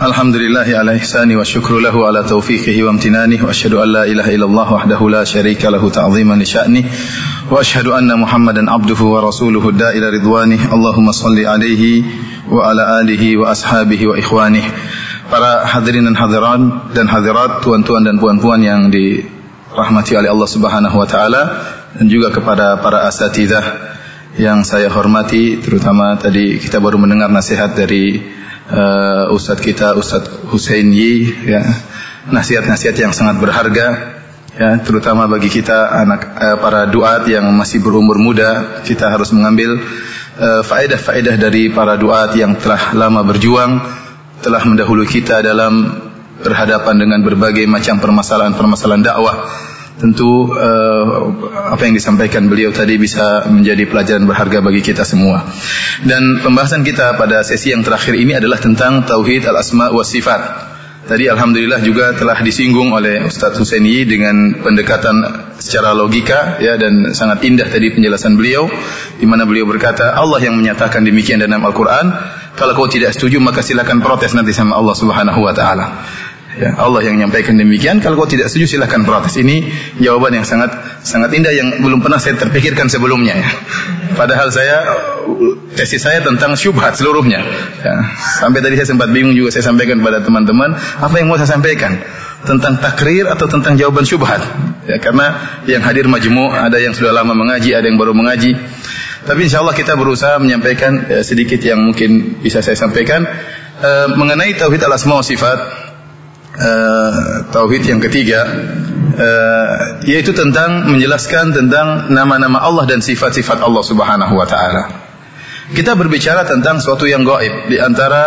الحمد لله على إحسانه والشكر له على توفيقه وامتنانه وأشهد أن لا إله إلا الله وحده لا شريك له تعظيما لشأنه وأشهد أن محمدا عبده ورسوله الداء إلى رضوانه اللهم صل عليه وعلى آله وأصحابه وإخوانه Para hadirin dan hadiran dan hadirat, tuan-tuan dan puan-puan yang dirahmati oleh Allah Subhanahu wa taala dan juga kepada para asatidzah yang saya hormati terutama tadi kita baru mendengar nasihat dari uh, Ustadz kita Ustadz Hussein Yi ya nasihat-nasihat yang sangat berharga ya terutama bagi kita anak uh, para duat yang masih berumur muda kita harus mengambil uh, faedah-faedah dari para duat yang telah lama berjuang telah mendahului kita dalam berhadapan dengan berbagai macam permasalahan-permasalahan dakwah. Tentu uh, apa yang disampaikan beliau tadi bisa menjadi pelajaran berharga bagi kita semua. Dan pembahasan kita pada sesi yang terakhir ini adalah tentang tauhid al-asma wa sifat. Tadi alhamdulillah juga telah disinggung oleh Ustaz Husaini dengan pendekatan secara logika ya dan sangat indah tadi penjelasan beliau di mana beliau berkata Allah yang menyatakan demikian dalam Al-Qur'an kalau kau tidak setuju maka silakan protes nanti sama Allah Subhanahu wa taala. Ya, Allah yang menyampaikan demikian. Kalau kau tidak setuju silakan protes. Ini jawaban yang sangat sangat indah yang belum pernah saya terpikirkan sebelumnya ya. Padahal saya tesis saya tentang syubhat seluruhnya. Ya. Sampai tadi saya sempat bingung juga saya sampaikan kepada teman-teman apa yang mau saya sampaikan tentang takrir atau tentang jawaban syubhat. Ya, karena yang hadir majmu ada yang sudah lama mengaji, ada yang baru mengaji. Tapi insya Allah kita berusaha menyampaikan ya, sedikit yang mungkin bisa saya sampaikan uh, mengenai tauhid al asma wa sifat. Uh, tauhid yang ketiga uh, yaitu tentang menjelaskan tentang nama-nama Allah dan sifat-sifat Allah Subhanahu wa taala. Kita berbicara tentang suatu yang gaib di antara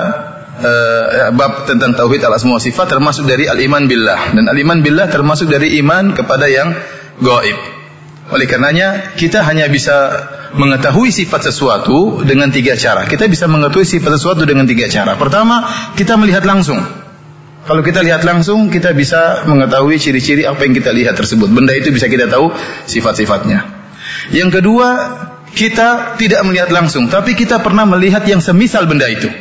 uh, bab tentang tauhid al asma sifat termasuk dari al iman billah dan al iman billah termasuk dari iman kepada yang gaib. Oleh karenanya kita hanya bisa mengetahui sifat sesuatu dengan tiga cara. Kita bisa mengetahui sifat sesuatu dengan tiga cara. Pertama, kita melihat langsung. Kalau kita lihat langsung, kita bisa mengetahui ciri-ciri apa yang kita lihat tersebut. Benda itu bisa kita tahu sifat-sifatnya. Yang kedua, kita tidak melihat langsung, tapi kita pernah melihat yang semisal benda itu.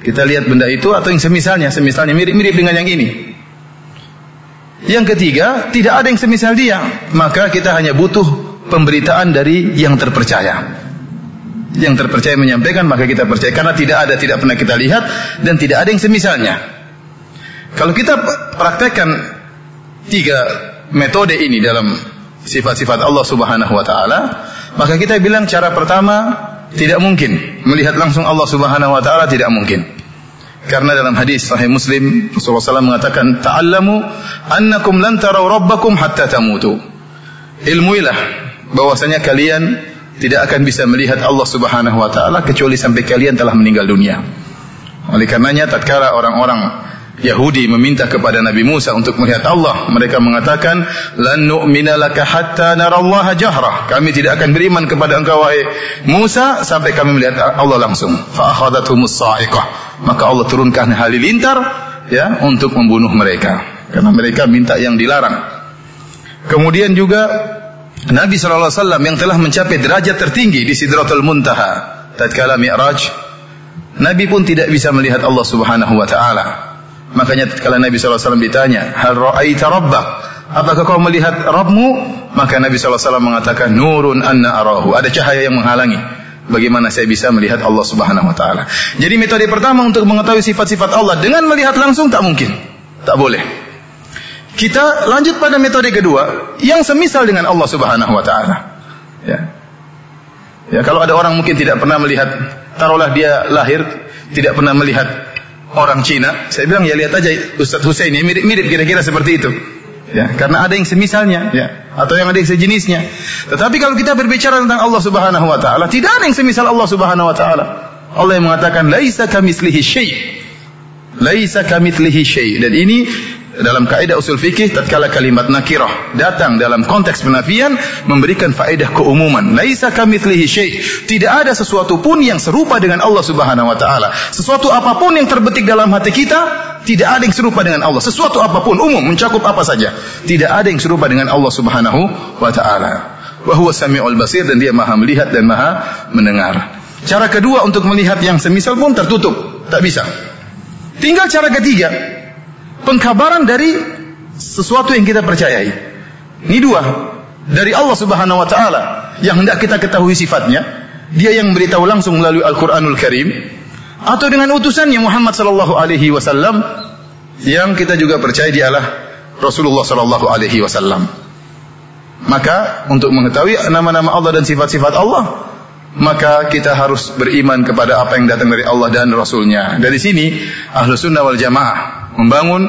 Kita lihat benda itu atau yang semisalnya, semisalnya mirip-mirip dengan yang ini. Yang ketiga, tidak ada yang semisal dia, maka kita hanya butuh pemberitaan dari yang terpercaya. Yang terpercaya menyampaikan maka kita percaya karena tidak ada tidak pernah kita lihat dan tidak ada yang semisalnya. Kalau kita praktekkan tiga metode ini dalam sifat-sifat Allah Subhanahu wa taala, maka kita bilang cara pertama tidak mungkin melihat langsung Allah Subhanahu wa taala tidak mungkin. Karena dalam hadis sahih Muslim Rasulullah SAW mengatakan ta'allamu annakum lan taraw rabbakum hatta tamutu. Ilmuilah bahwasanya kalian tidak akan bisa melihat Allah Subhanahu wa taala kecuali sampai kalian telah meninggal dunia. Oleh karenanya tatkala orang-orang Yahudi meminta kepada Nabi Musa untuk melihat Allah, mereka mengatakan, "Lan nu'mina hatta narallaha jahra." Kami tidak akan beriman kepada engkau wahai Musa sampai kami melihat Allah langsung. Fa sa'iqah. Maka Allah turunkan halilintar ya untuk membunuh mereka karena mereka minta yang dilarang. Kemudian juga Nabi SAW yang telah mencapai derajat tertinggi di Sidratul Muntaha tatkala Mi'raj Nabi pun tidak bisa melihat Allah Subhanahu wa taala. Makanya tatkala Nabi SAW ditanya, "Hal ra'aita rabbak?" Apakah kau melihat Rabbmu? Maka Nabi SAW mengatakan, "Nurun anna arahu." Ada cahaya yang menghalangi. Bagaimana saya bisa melihat Allah Subhanahu wa taala? Jadi metode pertama untuk mengetahui sifat-sifat Allah dengan melihat langsung tak mungkin. Tak boleh. Kita lanjut pada metode kedua yang semisal dengan Allah Subhanahu wa taala. Ya. Ya, kalau ada orang mungkin tidak pernah melihat, taruhlah dia lahir tidak pernah melihat orang Cina, saya bilang ya lihat aja Ustaz Hussein ini mirip-mirip kira-kira seperti itu. Ya, karena ada yang semisalnya, ya, atau yang ada yang sejenisnya. Tetapi kalau kita berbicara tentang Allah Subhanahu wa taala, tidak ada yang semisal Allah Subhanahu wa taala. Allah yang mengatakan laisa kamitslihi syai. Laisa kamitslihi syai. Dan ini dalam kaidah usul fikih tatkala kalimat nakirah datang dalam konteks penafian memberikan faedah keumuman. Laisa kamitslihi syai. Tidak ada sesuatu pun yang serupa dengan Allah Subhanahu wa taala. Sesuatu apa pun yang terbetik dalam hati kita tidak ada yang serupa dengan Allah. Sesuatu apa pun umum mencakup apa saja tidak ada yang serupa dengan Allah Subhanahu wa taala. Wa huwa samiul basir dan dia maha melihat dan maha mendengar. Cara kedua untuk melihat yang semisal pun tertutup. Tak bisa. Tinggal cara ketiga, pengkabaran dari sesuatu yang kita percayai. Ini dua, dari Allah Subhanahu wa taala yang hendak kita ketahui sifatnya, dia yang beritahu langsung melalui Al-Qur'anul Karim atau dengan utusannya Muhammad sallallahu alaihi wasallam yang kita juga percaya dialah Rasulullah sallallahu alaihi wasallam. Maka untuk mengetahui nama-nama Allah dan sifat-sifat Allah, maka kita harus beriman kepada apa yang datang dari Allah dan Rasulnya. Dari sini, Ahlu Sunnah wal Jamaah membangun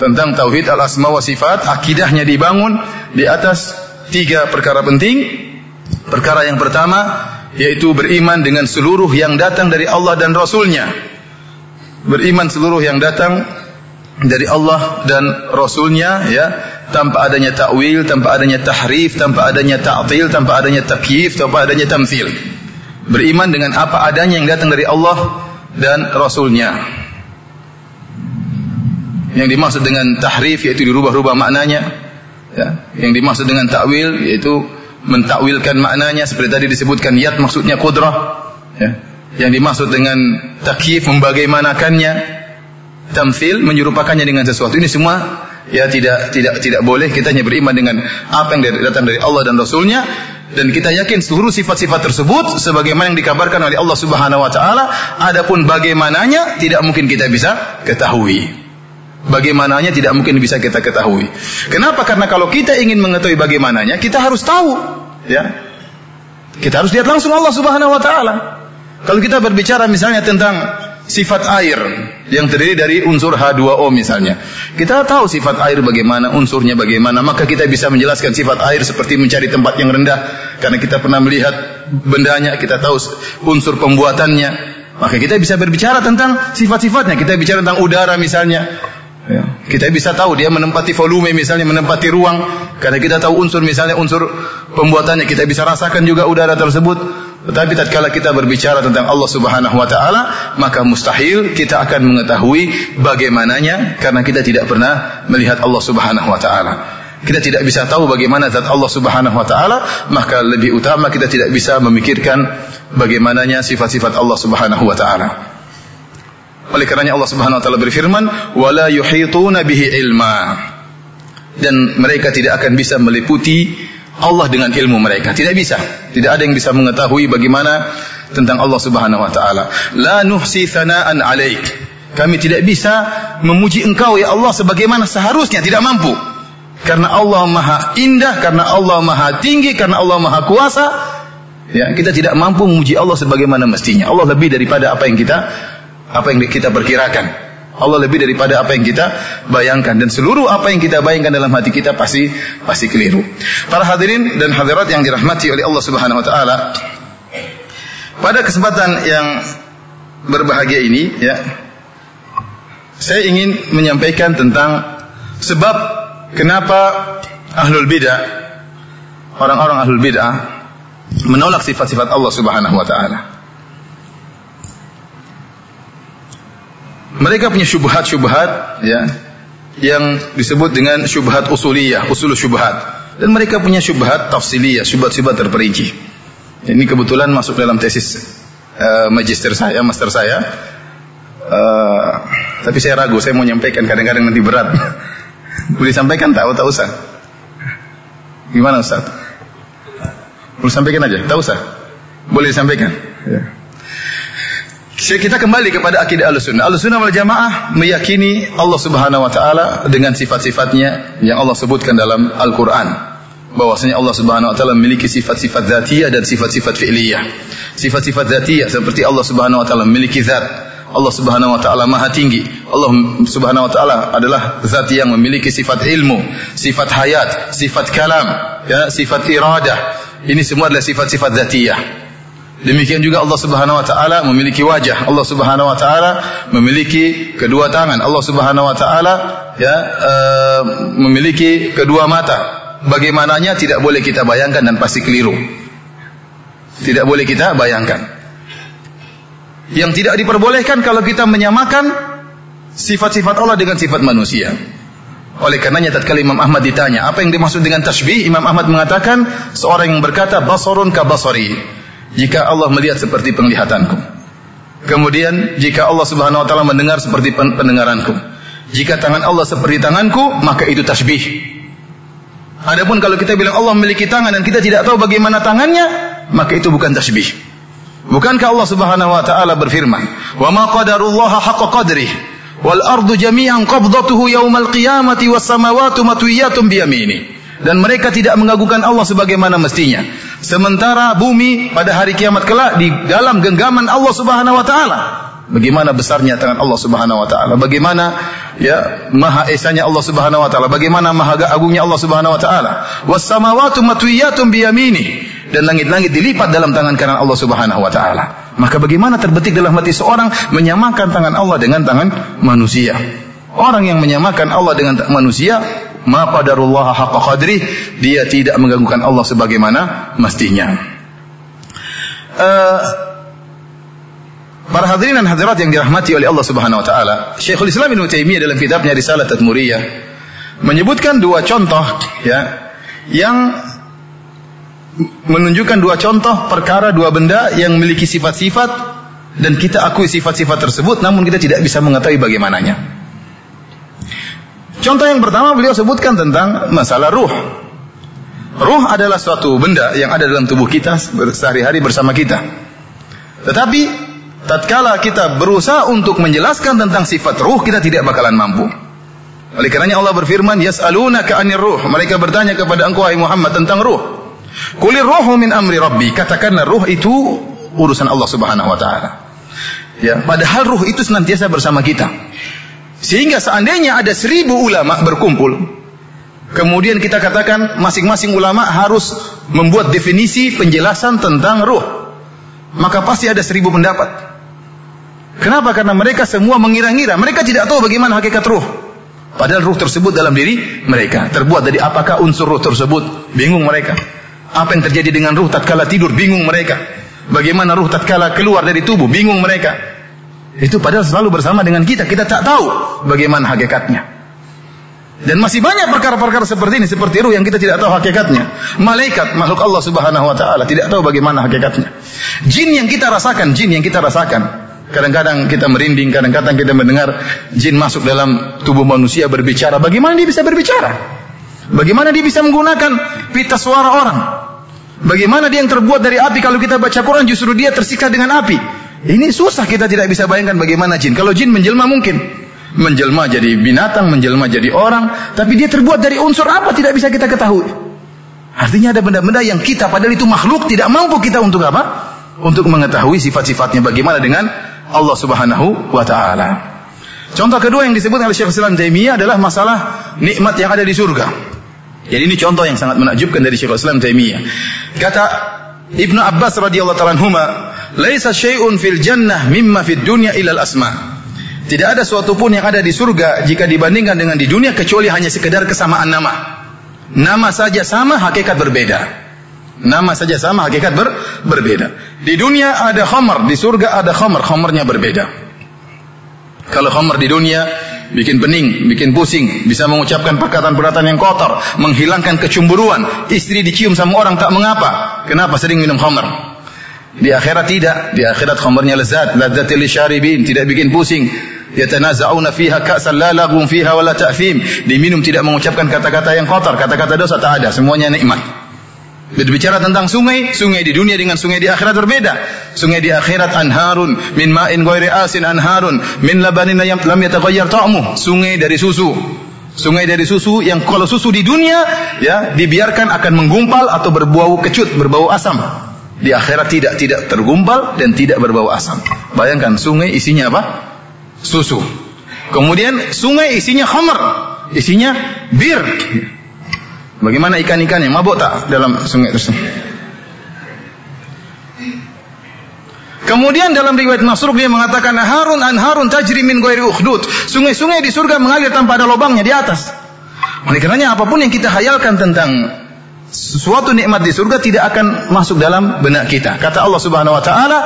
tentang Tauhid al-Asma wa Sifat, akidahnya dibangun di atas tiga perkara penting. Perkara yang pertama, yaitu beriman dengan seluruh yang datang dari Allah dan Rasulnya. Beriman seluruh yang datang dari Allah dan Rasulnya ya tanpa adanya takwil, tanpa adanya tahrif, tanpa adanya ta'til, tanpa adanya takyif, tanpa adanya tamthil. Beriman dengan apa adanya yang datang dari Allah dan Rasulnya. Yang dimaksud dengan tahrif yaitu dirubah-rubah maknanya. Ya. Yang dimaksud dengan takwil yaitu mentakwilkan maknanya seperti tadi disebutkan yat maksudnya kudrah. Ya. Yang dimaksud dengan takyif membagaimanakannya tamfil menyerupakannya dengan sesuatu ini semua ya tidak tidak tidak boleh kita hanya beriman dengan apa yang datang dari Allah dan Rasulnya dan kita yakin seluruh sifat-sifat tersebut sebagaimana yang dikabarkan oleh Allah Subhanahu wa taala adapun bagaimananya tidak mungkin kita bisa ketahui bagaimananya tidak mungkin bisa kita ketahui kenapa karena kalau kita ingin mengetahui bagaimananya kita harus tahu ya kita harus lihat langsung Allah Subhanahu wa taala kalau kita berbicara misalnya tentang sifat air yang terdiri dari unsur H2O misalnya. Kita tahu sifat air bagaimana, unsurnya bagaimana, maka kita bisa menjelaskan sifat air seperti mencari tempat yang rendah karena kita pernah melihat bendanya, kita tahu unsur pembuatannya. Maka kita bisa berbicara tentang sifat-sifatnya. Kita bicara tentang udara misalnya. Ya. Kita bisa tahu dia menempati volume misalnya menempati ruang karena kita tahu unsur misalnya unsur pembuatannya kita bisa rasakan juga udara tersebut tetapi tatkala kita berbicara tentang Allah Subhanahu wa taala, maka mustahil kita akan mengetahui bagaimananya karena kita tidak pernah melihat Allah Subhanahu wa taala. Kita tidak bisa tahu bagaimana zat Allah Subhanahu wa taala, maka lebih utama kita tidak bisa memikirkan bagaimananya sifat-sifat Allah Subhanahu wa taala. Oleh karenanya Allah Subhanahu wa taala berfirman, "Wala yuhituna bihi ilma." Dan mereka tidak akan bisa meliputi Allah dengan ilmu mereka. Tidak bisa. Tidak ada yang bisa mengetahui bagaimana tentang Allah Subhanahu wa taala. La nuhsi thana'an 'alaik. Kami tidak bisa memuji engkau ya Allah sebagaimana seharusnya, tidak mampu. Karena Allah Maha Indah, karena Allah Maha Tinggi, karena Allah Maha Kuasa. Ya, kita tidak mampu memuji Allah sebagaimana mestinya. Allah lebih daripada apa yang kita apa yang kita perkirakan. Allah lebih daripada apa yang kita bayangkan dan seluruh apa yang kita bayangkan dalam hati kita pasti pasti keliru. Para hadirin dan hadirat yang dirahmati oleh Allah Subhanahu wa taala. Pada kesempatan yang berbahagia ini ya saya ingin menyampaikan tentang sebab kenapa ahlul bidah orang-orang ahlul bidah menolak sifat-sifat Allah Subhanahu wa taala. Mereka punya syubhat-syubhat ya yang disebut dengan syubhat usuliyah, usul syubhat. Dan mereka punya syubhat tafsiliyah, syubhat-syubhat terperinci. Ini kebetulan masuk dalam tesis uh, magister saya, master saya. Uh, tapi saya ragu, saya mau nyampaikan kadang-kadang nanti berat. Boleh sampaikan tak? Oh, tak usah. Gimana Ustaz? Boleh sampaikan aja, tak usah. Boleh sampaikan. Ya. Kita kembali kepada akidah Ahlussunnah. Ahlussunnah wal Jamaah meyakini Allah Subhanahu wa taala dengan sifat-sifatnya yang Allah sebutkan dalam Al-Qur'an. Bahwasanya Allah Subhanahu wa taala memiliki sifat-sifat zatiyah dan sifat-sifat fi'liyah. Sifat-sifat zatiyah seperti Allah Subhanahu wa taala memiliki zat. Allah Subhanahu wa taala maha tinggi. Allah Subhanahu wa taala adalah zat yang memiliki sifat ilmu, sifat hayat, sifat kalam, ya, sifat iradah. Ini semua adalah sifat-sifat zatiyah. Demikian juga Allah Subhanahu wa taala memiliki wajah. Allah Subhanahu wa taala memiliki kedua tangan. Allah Subhanahu wa taala ya uh, memiliki kedua mata. Bagaimananya tidak boleh kita bayangkan dan pasti keliru. Tidak boleh kita bayangkan. Yang tidak diperbolehkan kalau kita menyamakan sifat-sifat Allah dengan sifat manusia. Oleh karenanya tatkala Imam Ahmad ditanya, apa yang dimaksud dengan tasbih? Imam Ahmad mengatakan, seorang yang berkata basarun ka basari jika Allah melihat seperti penglihatanku. Kemudian jika Allah Subhanahu wa taala mendengar seperti pendengaranku. Jika tangan Allah seperti tanganku, maka itu tasbih. Adapun kalau kita bilang Allah memiliki tangan dan kita tidak tahu bagaimana tangannya, maka itu bukan tasbih. Bukankah Allah Subhanahu wa taala berfirman, "Wa ma qadarullaha haqqa qadrih, wal ardu jami'an qabdatuhu yaumal qiyamati was samawati matwiyatun biyamini." Dan mereka tidak mengagungkan Allah sebagaimana mestinya. Sementara bumi pada hari kiamat kelak di dalam genggaman Allah Subhanahu wa taala. Bagaimana besarnya tangan Allah Subhanahu wa taala? Bagaimana ya maha esanya Allah Subhanahu wa taala? Bagaimana maha agungnya Allah Subhanahu wa taala? Was samawati matwiyatun biyamini dan langit-langit dilipat dalam tangan kanan Allah Subhanahu wa taala. Maka bagaimana terbetik dalam hati seorang menyamakan tangan Allah dengan tangan manusia? Orang yang menyamakan Allah dengan manusia ma qadarullah haqqa qadri dia tidak mengganggukan Allah sebagaimana mestinya uh, Para hadirin dan hadirat yang dirahmati oleh Allah Subhanahu wa taala, Syekhul Islam Ibnu Taimiyah dalam kitabnya Risalah Tadmuriyah menyebutkan dua contoh ya yang menunjukkan dua contoh perkara dua benda yang memiliki sifat-sifat dan kita akui sifat-sifat tersebut namun kita tidak bisa mengetahui bagaimananya. Contoh yang pertama beliau sebutkan tentang masalah ruh. Ruh adalah suatu benda yang ada dalam tubuh kita sehari-hari bersama kita. Tetapi tatkala kita berusaha untuk menjelaskan tentang sifat ruh, kita tidak bakalan mampu. Oleh karenanya Allah berfirman, "Yas'alunaka 'anir ruh." Mereka bertanya kepada engkau wahai Muhammad tentang ruh. Kulir ruhu min amri rabbi. Katakanlah ruh itu urusan Allah Subhanahu wa taala. Ya, padahal ruh itu senantiasa bersama kita. Sehingga seandainya ada seribu ulama berkumpul, kemudian kita katakan masing-masing ulama harus membuat definisi penjelasan tentang ruh, maka pasti ada seribu pendapat. Kenapa? Karena mereka semua mengira-ngira, mereka tidak tahu bagaimana hakikat ruh. Padahal ruh tersebut dalam diri mereka terbuat dari apakah unsur ruh tersebut? Bingung mereka. Apa yang terjadi dengan ruh tatkala tidur? Bingung mereka. Bagaimana ruh tatkala keluar dari tubuh? Bingung mereka. Itu padahal selalu bersama dengan kita. Kita tak tahu bagaimana hakikatnya. Dan masih banyak perkara-perkara seperti ini, seperti ruh yang kita tidak tahu hakikatnya. Malaikat, makhluk Allah Subhanahu wa taala tidak tahu bagaimana hakikatnya. Jin yang kita rasakan, jin yang kita rasakan. Kadang-kadang kita merinding, kadang-kadang kita mendengar jin masuk dalam tubuh manusia berbicara. Bagaimana dia bisa berbicara? Bagaimana dia bisa menggunakan pita suara orang? Bagaimana dia yang terbuat dari api kalau kita baca Quran justru dia tersiksa dengan api? Ini susah kita tidak bisa bayangkan bagaimana jin. Kalau jin menjelma mungkin. Menjelma jadi binatang, menjelma jadi orang. Tapi dia terbuat dari unsur apa tidak bisa kita ketahui. Artinya ada benda-benda yang kita padahal itu makhluk tidak mampu kita untuk apa? Untuk mengetahui sifat-sifatnya bagaimana dengan Allah Subhanahu wa taala. Contoh kedua yang disebut oleh Syekh Islam Taimiyah adalah masalah nikmat yang ada di surga. Jadi ini contoh yang sangat menakjubkan dari Syekh Islam Taimiyah. Kata Ibnu Abbas radhiyallahu taala Laisa syai'un fil jannah mimma fid dunya ilal asma. Tidak ada suatu pun yang ada di surga jika dibandingkan dengan di dunia kecuali hanya sekedar kesamaan nama. Nama saja sama, hakikat berbeda. Nama saja sama, hakikat ber, berbeda. Di dunia ada khamar, di surga ada khamar, khamarnya berbeda. Kalau khamar di dunia bikin pening, bikin pusing, bisa mengucapkan perkataan-perkataan yang kotor, menghilangkan kecemburuan, istri dicium sama orang tak mengapa. Kenapa sering minum khamar? Di akhirat tidak. Di akhirat khamrnya lezat. Ladzatil syaribin. Tidak bikin pusing. Yatanaza'una fiha ka'san la lagum fiha wala ta'fim. Diminum tidak mengucapkan kata-kata yang kotor. Kata-kata dosa tak ada. Semuanya nikmat. Berbicara tentang sungai, sungai di dunia dengan sungai di akhirat berbeda. Sungai di akhirat anharun min ma'in ghairi asin anharun min labanin lam yataghayyar ta'mu. Sungai dari susu. Sungai dari susu yang kalau susu di dunia ya dibiarkan akan menggumpal atau berbau kecut, berbau asam. Di akhirat tidak tidak tergumpal dan tidak berbau asam. Bayangkan sungai isinya apa? Susu. Kemudian sungai isinya khamar, isinya bir. Bagaimana ikan-ikannya mabuk tak dalam sungai tersebut? Kemudian dalam riwayat Masruk dia mengatakan harun an harun tajri min ghairi ukhdud. Sungai-sungai di surga mengalir tanpa ada lubangnya di atas. Oleh karenanya apa pun yang kita hayalkan tentang sesuatu nikmat di surga tidak akan masuk dalam benak kita. Kata Allah Subhanahu wa taala,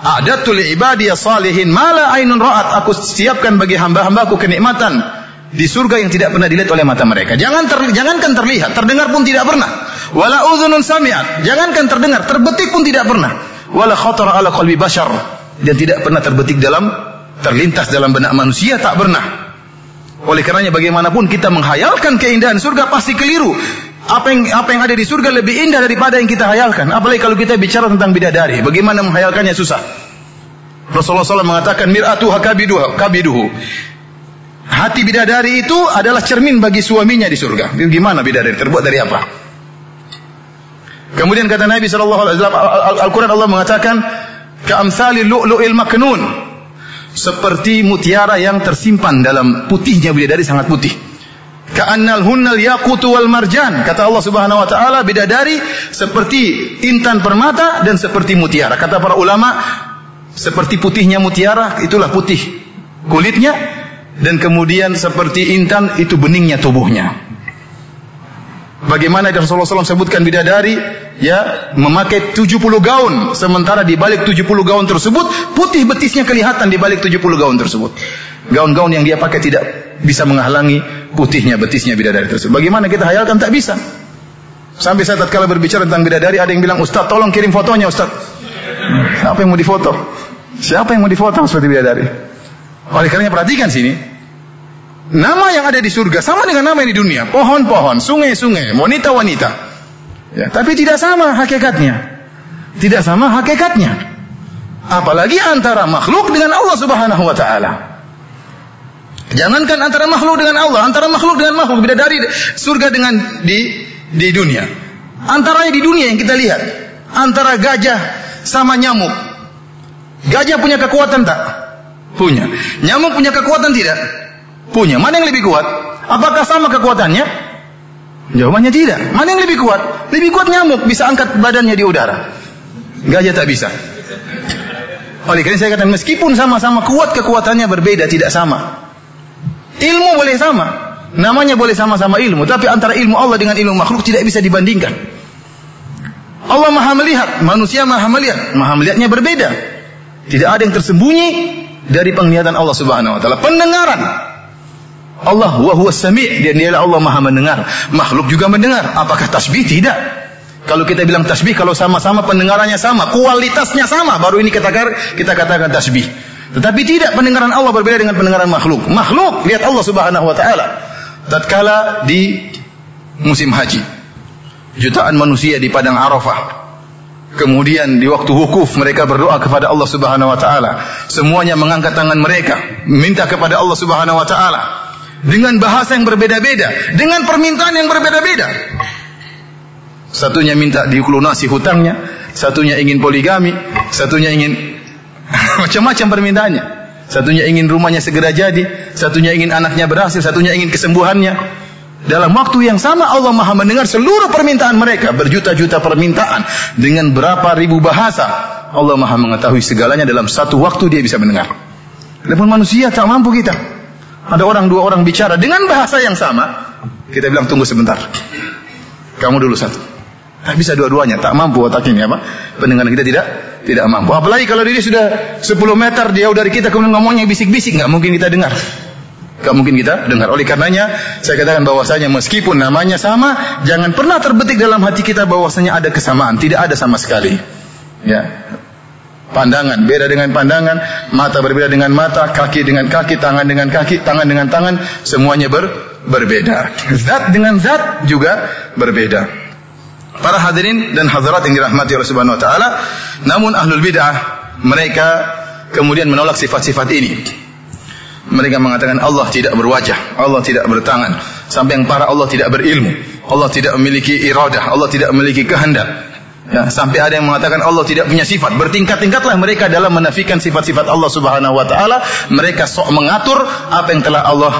"A'dadtu li ibadiyas salihin ma la ainun ra'at." Aku siapkan bagi hamba-hambaku kenikmatan di surga yang tidak pernah dilihat oleh mata mereka. Jangan ter, jangankan terlihat, terdengar pun tidak pernah. Wala udhunun sami'at. Jangankan terdengar, terbetik pun tidak pernah. Wala khatara ala qalbi bashar. dan tidak pernah terbetik dalam terlintas dalam benak manusia tak pernah. Oleh karenanya bagaimanapun kita menghayalkan keindahan surga pasti keliru. Apa yang apa yang ada di surga lebih indah daripada yang kita hayalkan. Apalagi kalau kita bicara tentang bidadari, bagaimana menghayalkannya susah. Rasulullah SAW mengatakan mir'atu hakabiduhu kabiduhu. Hati bidadari itu adalah cermin bagi suaminya di surga. Gimana bidadari terbuat dari apa? Kemudian kata Nabi sallallahu alaihi wasallam Al-Qur'an Allah mengatakan ka'amsali lu'lu'il maknun. Seperti mutiara yang tersimpan dalam putihnya bidadari sangat putih. Ka'annal hunnal yaqutu wal marjan. Kata Allah Subhanahu wa taala bidadari seperti intan permata dan seperti mutiara. Kata para ulama seperti putihnya mutiara itulah putih kulitnya dan kemudian seperti intan itu beningnya tubuhnya. Bagaimana Rasulullah SAW sebutkan bidadari ya memakai 70 gaun sementara di balik 70 gaun tersebut putih betisnya kelihatan di balik 70 gaun tersebut. Gaun-gaun yang dia pakai tidak bisa menghalangi putihnya betisnya bidadari tersebut. Bagaimana kita hayalkan tak bisa. Sampai saya tatkala berbicara tentang bidadari ada yang bilang, "Ustaz, tolong kirim fotonya, Ustaz." Siapa yang mau difoto? Siapa yang mau difoto seperti bidadari? Oleh karenanya perhatikan sini. Nama yang ada di surga sama dengan nama yang di dunia. Pohon-pohon, sungai-sungai, wanita-wanita. Ya, tapi tidak sama hakikatnya. Tidak sama hakikatnya. Apalagi antara makhluk dengan Allah Subhanahu wa taala. Jangankan antara makhluk dengan Allah, antara makhluk dengan makhluk beda dari surga dengan di di dunia. Antara di dunia yang kita lihat, antara gajah sama nyamuk. Gajah punya kekuatan tak? Punya. Nyamuk punya kekuatan tidak? Punya. Mana yang lebih kuat? Apakah sama kekuatannya? Jawabannya tidak. Mana yang lebih kuat? Lebih kuat nyamuk, bisa angkat badannya di udara. Gajah tak bisa. Oleh karena saya katakan meskipun sama-sama kuat kekuatannya berbeda, tidak sama. Ilmu boleh sama. Namanya boleh sama-sama ilmu, tapi antara ilmu Allah dengan ilmu makhluk tidak bisa dibandingkan. Allah Maha melihat, manusia Maha melihat, Maha melihatnya berbeda. Tidak ada yang tersembunyi dari penglihatan Allah Subhanahu wa taala. Pendengaran Allah wa huwa sami' dia dialah Allah Maha mendengar. Makhluk juga mendengar. Apakah tasbih? Tidak. Kalau kita bilang tasbih kalau sama-sama pendengarannya sama, kualitasnya sama, baru ini kita kita katakan tasbih. Tetapi tidak pendengaran Allah berbeda dengan pendengaran makhluk. Makhluk lihat Allah Subhanahu wa taala. Tatkala di musim haji. Jutaan manusia di padang Arafah. Kemudian di waktu wukuf mereka berdoa kepada Allah Subhanahu wa taala. Semuanya mengangkat tangan mereka, minta kepada Allah Subhanahu wa taala dengan bahasa yang berbeda-beda, dengan permintaan yang berbeda-beda. Satunya minta dikulunasi hutangnya, satunya ingin poligami, satunya ingin macam-macam permintaannya. Satunya ingin rumahnya segera jadi, satunya ingin anaknya berhasil, satunya ingin kesembuhannya. Dalam waktu yang sama Allah Maha mendengar seluruh permintaan mereka, berjuta-juta permintaan dengan berapa ribu bahasa. Allah Maha mengetahui segalanya dalam satu waktu dia bisa mendengar. Adapun manusia tak mampu kita. Ada orang dua orang bicara dengan bahasa yang sama, kita bilang tunggu sebentar. Kamu dulu satu. Tak bisa dua-duanya, tak mampu otak ini apa? Pendengaran kita tidak tidak mampu. Apalagi kalau dia sudah 10 meter jauh dari kita kemudian ngomongnya bisik-bisik, nggak mungkin kita dengar. Gak mungkin kita dengar. Oleh karenanya, saya katakan bahwasanya meskipun namanya sama, jangan pernah terbetik dalam hati kita bahwasanya ada kesamaan. Tidak ada sama sekali. Ya, pandangan beda dengan pandangan, mata berbeda dengan mata, kaki dengan kaki, tangan dengan kaki, tangan dengan tangan, semuanya ber, berbeda. Zat dengan zat juga berbeda. Para hadirin dan hadirat yang dirahmati Allah Subhanahu wa taala, namun ahlul bidah mereka kemudian menolak sifat-sifat ini. Mereka mengatakan Allah tidak berwajah, Allah tidak bertangan, sampai yang para Allah tidak berilmu, Allah tidak memiliki iradah, Allah tidak memiliki kehendak. Ya, sampai ada yang mengatakan Allah tidak punya sifat. Bertingkat-tingkatlah mereka dalam menafikan sifat-sifat Allah Subhanahu wa taala. Mereka sok mengatur apa yang telah Allah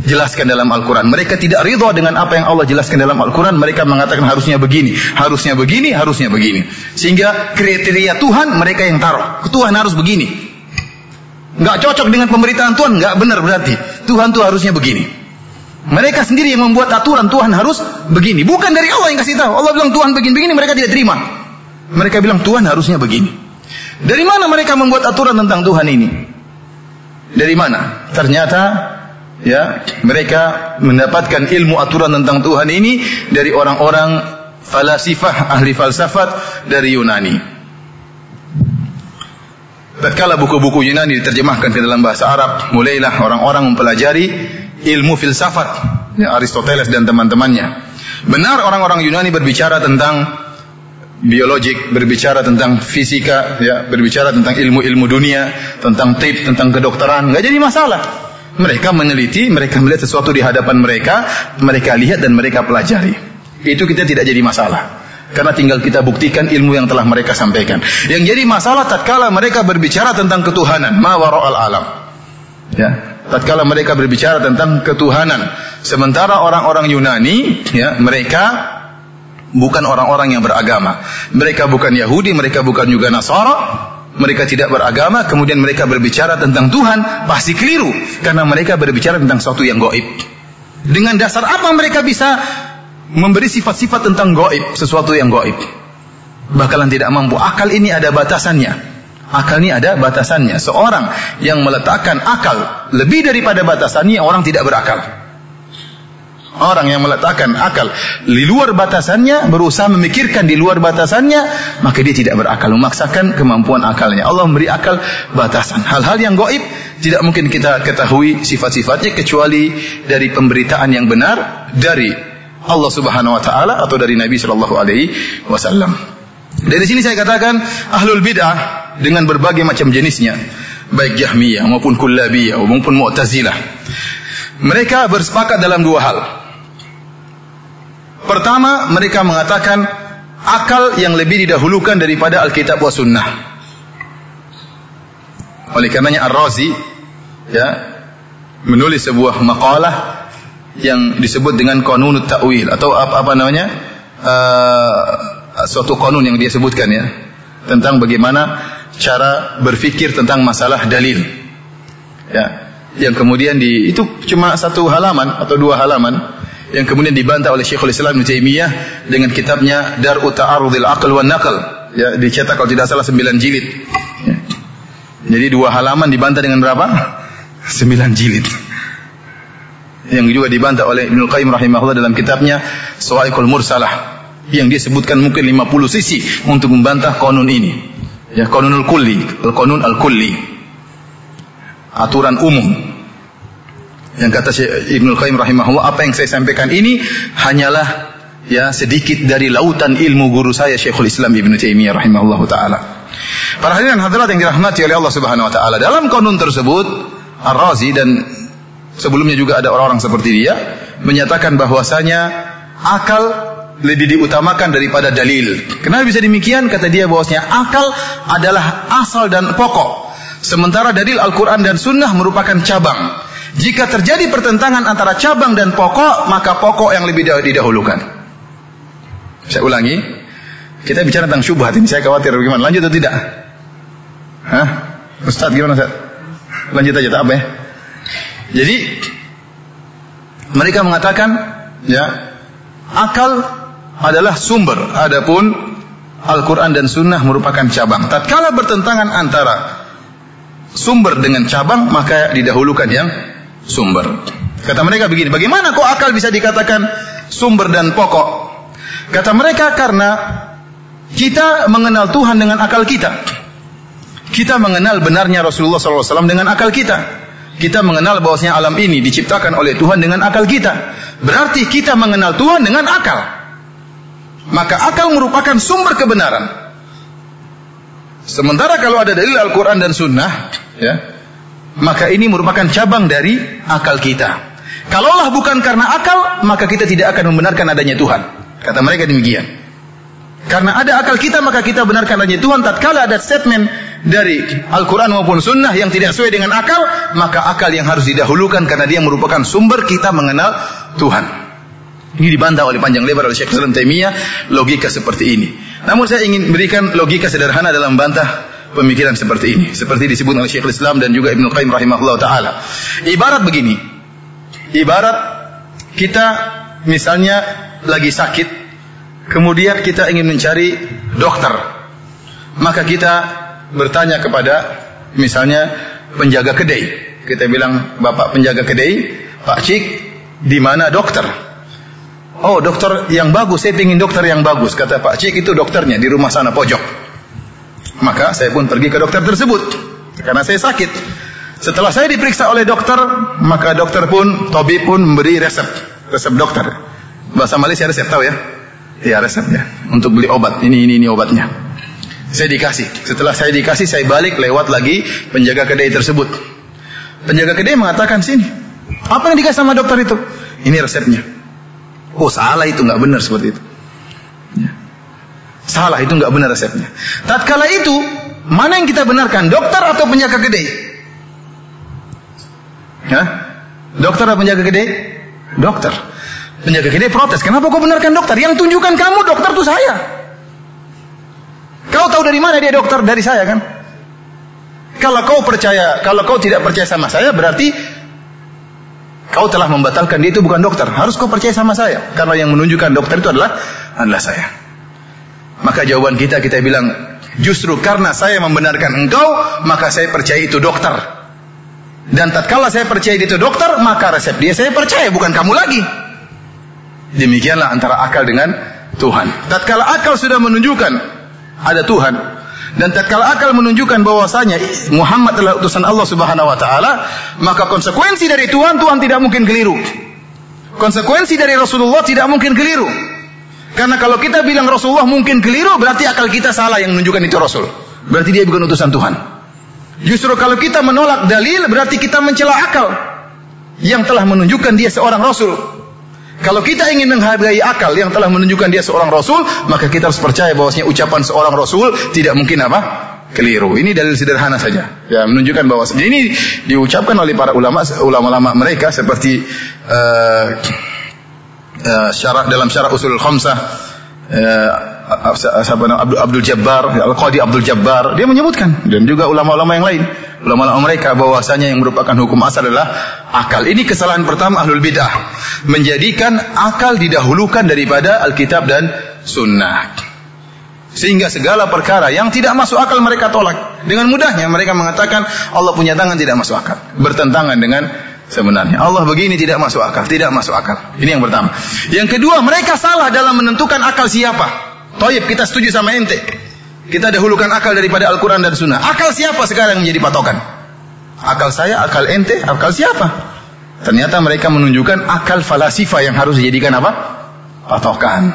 jelaskan dalam Al-Quran. Mereka tidak ridho dengan apa yang Allah jelaskan dalam Al-Quran. Mereka mengatakan harusnya begini, harusnya begini, harusnya begini. Sehingga kriteria Tuhan mereka yang taruh. Tuhan harus begini. Nggak cocok dengan pemberitaan Tuhan, nggak benar berarti. Tuhan tuh harusnya begini. Mereka sendiri yang membuat aturan Tuhan harus begini. Bukan dari Allah yang kasih tahu. Allah bilang Tuhan begini-begini, mereka tidak terima. Mereka bilang Tuhan harusnya begini. Dari mana mereka membuat aturan tentang Tuhan ini? Dari mana? Ternyata ya mereka mendapatkan ilmu aturan tentang Tuhan ini dari orang-orang falasifah ahli falsafat dari Yunani. tatkala buku-buku Yunani diterjemahkan ke dalam bahasa Arab, mulailah orang-orang mempelajari ilmu filsafat, ya, Aristoteles dan teman-temannya. Benar orang-orang Yunani berbicara tentang biologik, berbicara tentang fisika, ya, berbicara tentang ilmu-ilmu dunia, tentang tip, tentang kedokteran, nggak jadi masalah. Mereka meneliti, mereka melihat sesuatu di hadapan mereka, mereka lihat dan mereka pelajari. Itu kita tidak jadi masalah. Karena tinggal kita buktikan ilmu yang telah mereka sampaikan. Yang jadi masalah tatkala mereka berbicara tentang ketuhanan, ma al alam. Ya, tatkala mereka berbicara tentang ketuhanan. Sementara orang-orang Yunani, ya, mereka bukan orang-orang yang beragama. Mereka bukan Yahudi, mereka bukan juga Nasara, mereka tidak beragama, kemudian mereka berbicara tentang Tuhan, pasti keliru. Karena mereka berbicara tentang sesuatu yang goib. Dengan dasar apa mereka bisa memberi sifat-sifat tentang goib, sesuatu yang goib. Bakalan tidak mampu. Akal ini ada batasannya. Akal ini ada batasannya. Seorang yang meletakkan akal lebih daripada batasannya, orang tidak berakal. Orang yang meletakkan akal di luar batasannya, berusaha memikirkan di luar batasannya, maka dia tidak berakal, memaksakan kemampuan akalnya. Allah memberi akal batasan. Hal-hal yang goib tidak mungkin kita ketahui sifat-sifatnya kecuali dari pemberitaan yang benar dari Allah Subhanahu wa taala atau dari Nabi sallallahu alaihi wasallam. Dari sini saya katakan ahlul bid'ah dengan berbagai macam jenisnya, baik Jahmiyah maupun Kullabiyah maupun Mu'tazilah. Mereka bersepakat dalam dua hal. Pertama, mereka mengatakan akal yang lebih didahulukan daripada Alkitab wa Sunnah. Oleh karenanya Ar-Razi ya menulis sebuah makalah yang disebut dengan konun ta'wil atau apa, apa namanya uh, suatu konun yang dia sebutkan ya tentang bagaimana cara berfikir tentang masalah dalil ya yang kemudian di itu cuma satu halaman atau dua halaman yang kemudian dibantah oleh Syekhul Islam Ibnu Taimiyah dengan kitabnya Dar'u Ta'arudil Aql wan Naql ya dicetak kalau tidak salah sembilan jilid ya. jadi dua halaman dibantah dengan berapa sembilan jilid yang juga dibantah oleh Ibnu Qayyim rahimahullah dalam kitabnya Sawaikul Mursalah yang dia sebutkan mungkin 50 sisi untuk membantah konun ini. Ya, konunul kulli, konun al-kulli. Aturan umum. Yang kata Ibnu Qayyim rahimahullah, apa yang saya sampaikan ini hanyalah ya sedikit dari lautan ilmu guru saya Syekhul Islam Ibnu Taimiyah rahimahullah taala. Para hadirin hadirat yang dirahmati oleh Allah Subhanahu wa taala, dalam konun tersebut Ar-Razi dan sebelumnya juga ada orang-orang seperti dia menyatakan bahwasanya akal lebih diutamakan daripada dalil. Kenapa bisa demikian? Kata dia bahwasanya akal adalah asal dan pokok. Sementara dalil Al-Quran dan Sunnah merupakan cabang. Jika terjadi pertentangan antara cabang dan pokok, maka pokok yang lebih didahulukan. Saya ulangi. Kita bicara tentang syubhat ini. Saya khawatir bagaimana. Lanjut atau tidak? Hah? Ustaz gimana Ustaz? Lanjut aja, tak apa ya? Jadi mereka mengatakan ya akal adalah sumber adapun Al-Qur'an dan Sunnah merupakan cabang. Tatkala bertentangan antara sumber dengan cabang maka didahulukan yang sumber. Kata mereka begini, bagaimana kok akal bisa dikatakan sumber dan pokok? Kata mereka karena kita mengenal Tuhan dengan akal kita. Kita mengenal benarnya Rasulullah SAW dengan akal kita kita mengenal bahwasanya alam ini diciptakan oleh Tuhan dengan akal kita. Berarti kita mengenal Tuhan dengan akal. Maka akal merupakan sumber kebenaran. Sementara kalau ada dalil Al-Quran dan Sunnah, ya, maka ini merupakan cabang dari akal kita. Kalaulah bukan karena akal, maka kita tidak akan membenarkan adanya Tuhan. Kata mereka demikian. Karena ada akal kita maka kita benarkan adanya Tuhan. Tatkala ada statement dari Al-Quran maupun Sunnah yang tidak sesuai dengan akal, maka akal yang harus didahulukan karena dia merupakan sumber kita mengenal Tuhan. Ini dibantah oleh panjang lebar oleh Syekh Islam Taimiyah logika seperti ini. Namun saya ingin berikan logika sederhana dalam bantah pemikiran seperti ini. Seperti disebut oleh Syekh Islam dan juga Ibnu Qayyim rahimahullah taala. Ibarat begini. Ibarat kita misalnya lagi sakit kemudian kita ingin mencari dokter. Maka kita bertanya kepada misalnya penjaga kedai. Kita bilang, "Bapak penjaga kedai, Pak Cik, di mana dokter?" Oh, dokter yang bagus, saya ingin dokter yang bagus. Kata Pak Cik itu dokternya di rumah sana pojok. Maka saya pun pergi ke dokter tersebut. Karena saya sakit. Setelah saya diperiksa oleh dokter, maka dokter pun, tobi pun memberi resep, resep dokter. Bahasa Malaysia resep tahu ya? Iya resepnya. Untuk beli obat, ini ini ini obatnya. Saya dikasih. Setelah saya dikasih, saya balik lewat lagi penjaga kedai tersebut. Penjaga kedai mengatakan sini, apa yang dikasih sama dokter itu? Ini resepnya. Oh salah itu nggak benar seperti itu. Salah itu nggak benar resepnya. Tatkala itu mana yang kita benarkan, dokter atau penjaga kedai? Ya? Dokter atau penjaga gede? Dokter. Penjaga gede protes. Kenapa kau benarkan dokter? Yang tunjukkan kamu dokter itu saya. Kau tahu dari mana dia dokter? Dari saya kan? Kalau kau percaya, kalau kau tidak percaya sama saya, berarti kau telah membatalkan dia itu bukan dokter. Harus kau percaya sama saya. Karena yang menunjukkan dokter itu adalah adalah saya. Maka jawaban kita kita bilang, justru karena saya membenarkan engkau, maka saya percaya itu dokter. Dan tatkala saya percaya itu dokter, maka resep dia saya percaya, bukan kamu lagi. Demikianlah antara akal dengan Tuhan. Tatkala akal sudah menunjukkan ada Tuhan, dan tatkala akal menunjukkan bahwasanya Muhammad adalah utusan Allah Subhanahu wa taala, maka konsekuensi dari Tuhan Tuhan tidak mungkin keliru. Konsekuensi dari Rasulullah tidak mungkin keliru. Karena kalau kita bilang Rasulullah mungkin keliru, berarti akal kita salah yang menunjukkan itu Rasul. Berarti dia bukan utusan Tuhan. Justru kalau kita menolak dalil berarti kita mencela akal yang telah menunjukkan dia seorang rasul. Kalau kita ingin menghargai akal yang telah menunjukkan dia seorang rasul, maka kita harus percaya bahwasanya ucapan seorang rasul tidak mungkin apa? keliru. Ini dalil sederhana saja. Ya, menunjukkan bahwa ini diucapkan oleh para ulama ulama-ulama mereka seperti uh, uh, syarah dalam syarah usul khamsah siapa Abdul, Abdul Jabbar, Al-Qadi Abdul Jabbar, dia menyebutkan dan juga ulama-ulama yang lain, ulama-ulama mereka bahwasanya yang merupakan hukum asal adalah akal. Ini kesalahan pertama ahlul bidah, menjadikan akal didahulukan daripada Alkitab dan Sunnah. Sehingga segala perkara yang tidak masuk akal mereka tolak. Dengan mudahnya mereka mengatakan Allah punya tangan tidak masuk akal. Bertentangan dengan sebenarnya. Allah begini tidak masuk akal, tidak masuk akal. Ini yang pertama. Yang kedua, mereka salah dalam menentukan akal siapa. Toib kita setuju sama ente. Kita dahulukan akal daripada Al-Quran dan Sunnah. Akal siapa sekarang menjadi patokan? Akal saya, akal ente, akal siapa? Ternyata mereka menunjukkan akal falasifa yang harus dijadikan apa? Patokan.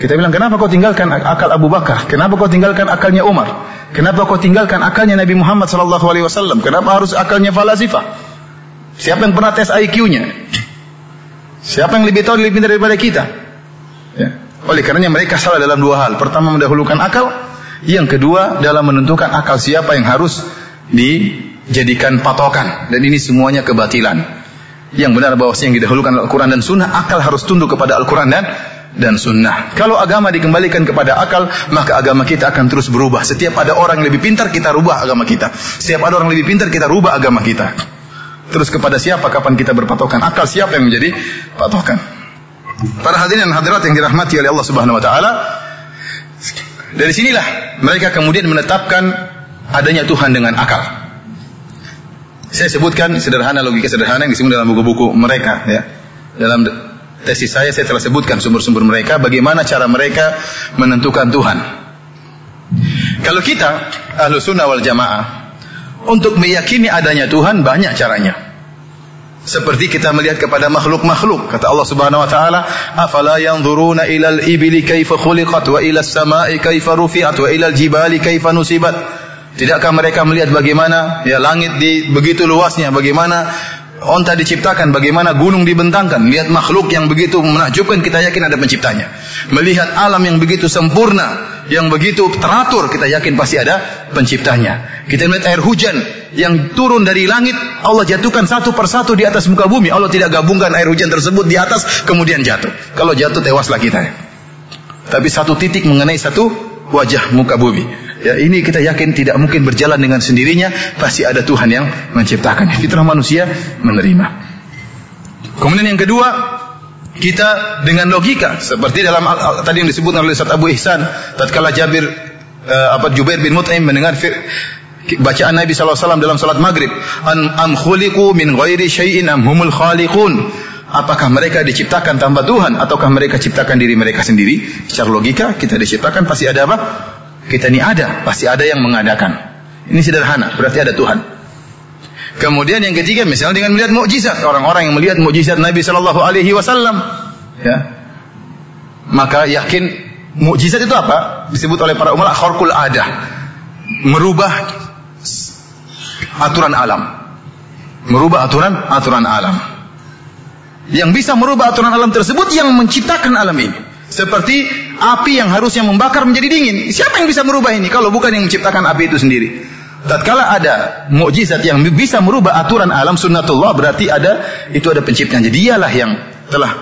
Kita bilang, kenapa kau tinggalkan akal Abu Bakar? Kenapa kau tinggalkan akalnya Umar? Kenapa kau tinggalkan akalnya Nabi Muhammad wasallam? Kenapa harus akalnya falasifa? Siapa yang pernah tes IQ-nya? Siapa yang lebih tahu lebih pintar daripada kita? Ya. Oleh karenanya mereka salah dalam dua hal. Pertama mendahulukan akal, yang kedua dalam menentukan akal siapa yang harus dijadikan patokan. Dan ini semuanya kebatilan. Yang benar bahwa yang didahulukan Al-Quran dan Sunnah, akal harus tunduk kepada Al-Quran dan dan Sunnah. Kalau agama dikembalikan kepada akal, maka agama kita akan terus berubah. Setiap ada orang yang lebih pintar, kita rubah agama kita. Setiap ada orang yang lebih pintar, kita rubah agama kita. Terus kepada siapa kapan kita berpatokan? Akal siapa yang menjadi patokan? Para hadirin dan hadirat yang dirahmati oleh Allah Subhanahu wa taala, dari sinilah mereka kemudian menetapkan adanya Tuhan dengan akal. Saya sebutkan sederhana logika sederhana yang disebut dalam buku-buku mereka ya. Dalam tesis saya saya telah sebutkan sumber-sumber mereka bagaimana cara mereka menentukan Tuhan. Kalau kita ahlu sunnah wal jamaah untuk meyakini adanya Tuhan banyak caranya. Seperti kita melihat kepada makhluk-makhluk. Kata Allah Subhanahu wa taala, "Afala yanzuruna ilal ibili kaifa khuliqat wa ilal samai kaifa rufi'at wa ilal jibali kaifa nusibat?" Tidakkah mereka melihat bagaimana ya langit di begitu luasnya, bagaimana onta diciptakan, bagaimana gunung dibentangkan, lihat makhluk yang begitu menakjubkan, kita yakin ada penciptanya. Melihat alam yang begitu sempurna, yang begitu teratur, kita yakin pasti ada penciptanya. Kita melihat air hujan yang turun dari langit, Allah jatuhkan satu persatu di atas muka bumi. Allah tidak gabungkan air hujan tersebut di atas, kemudian jatuh. Kalau jatuh, tewaslah kita. Tapi satu titik mengenai satu wajah muka bumi. Ya, ini kita yakin tidak mungkin berjalan dengan sendirinya, pasti ada Tuhan yang menciptakannya. Fitrah manusia menerima. Kemudian yang kedua, kita dengan logika. Seperti dalam tadi yang disebut oleh Ustaz Abu Ihsan tatkala Jabir uh, apa Jubair bin Mut'im mendengar fir, bacaan Nabi SAW dalam salat maghrib an am khuliqu min ghairi syai'in am humul khaliqun? Apakah mereka diciptakan tanpa Tuhan ataukah mereka ciptakan diri mereka sendiri? Secara logika kita diciptakan pasti ada apa kita ini ada, pasti ada yang mengadakan. Ini sederhana, berarti ada Tuhan. Kemudian yang ketiga misalnya dengan melihat mukjizat, orang-orang yang melihat mukjizat Nabi Shallallahu alaihi wasallam, ya. Maka yakin mukjizat itu apa? Disebut oleh para ulama kharqul adah. Merubah aturan alam. Merubah aturan aturan alam. Yang bisa merubah aturan alam tersebut yang menciptakan alam ini. Seperti api yang harusnya membakar menjadi dingin. Siapa yang bisa merubah ini kalau bukan yang menciptakan api itu sendiri? Tatkala ada mukjizat yang bisa merubah aturan alam sunnatullah berarti ada itu ada penciptanya. Dialah yang telah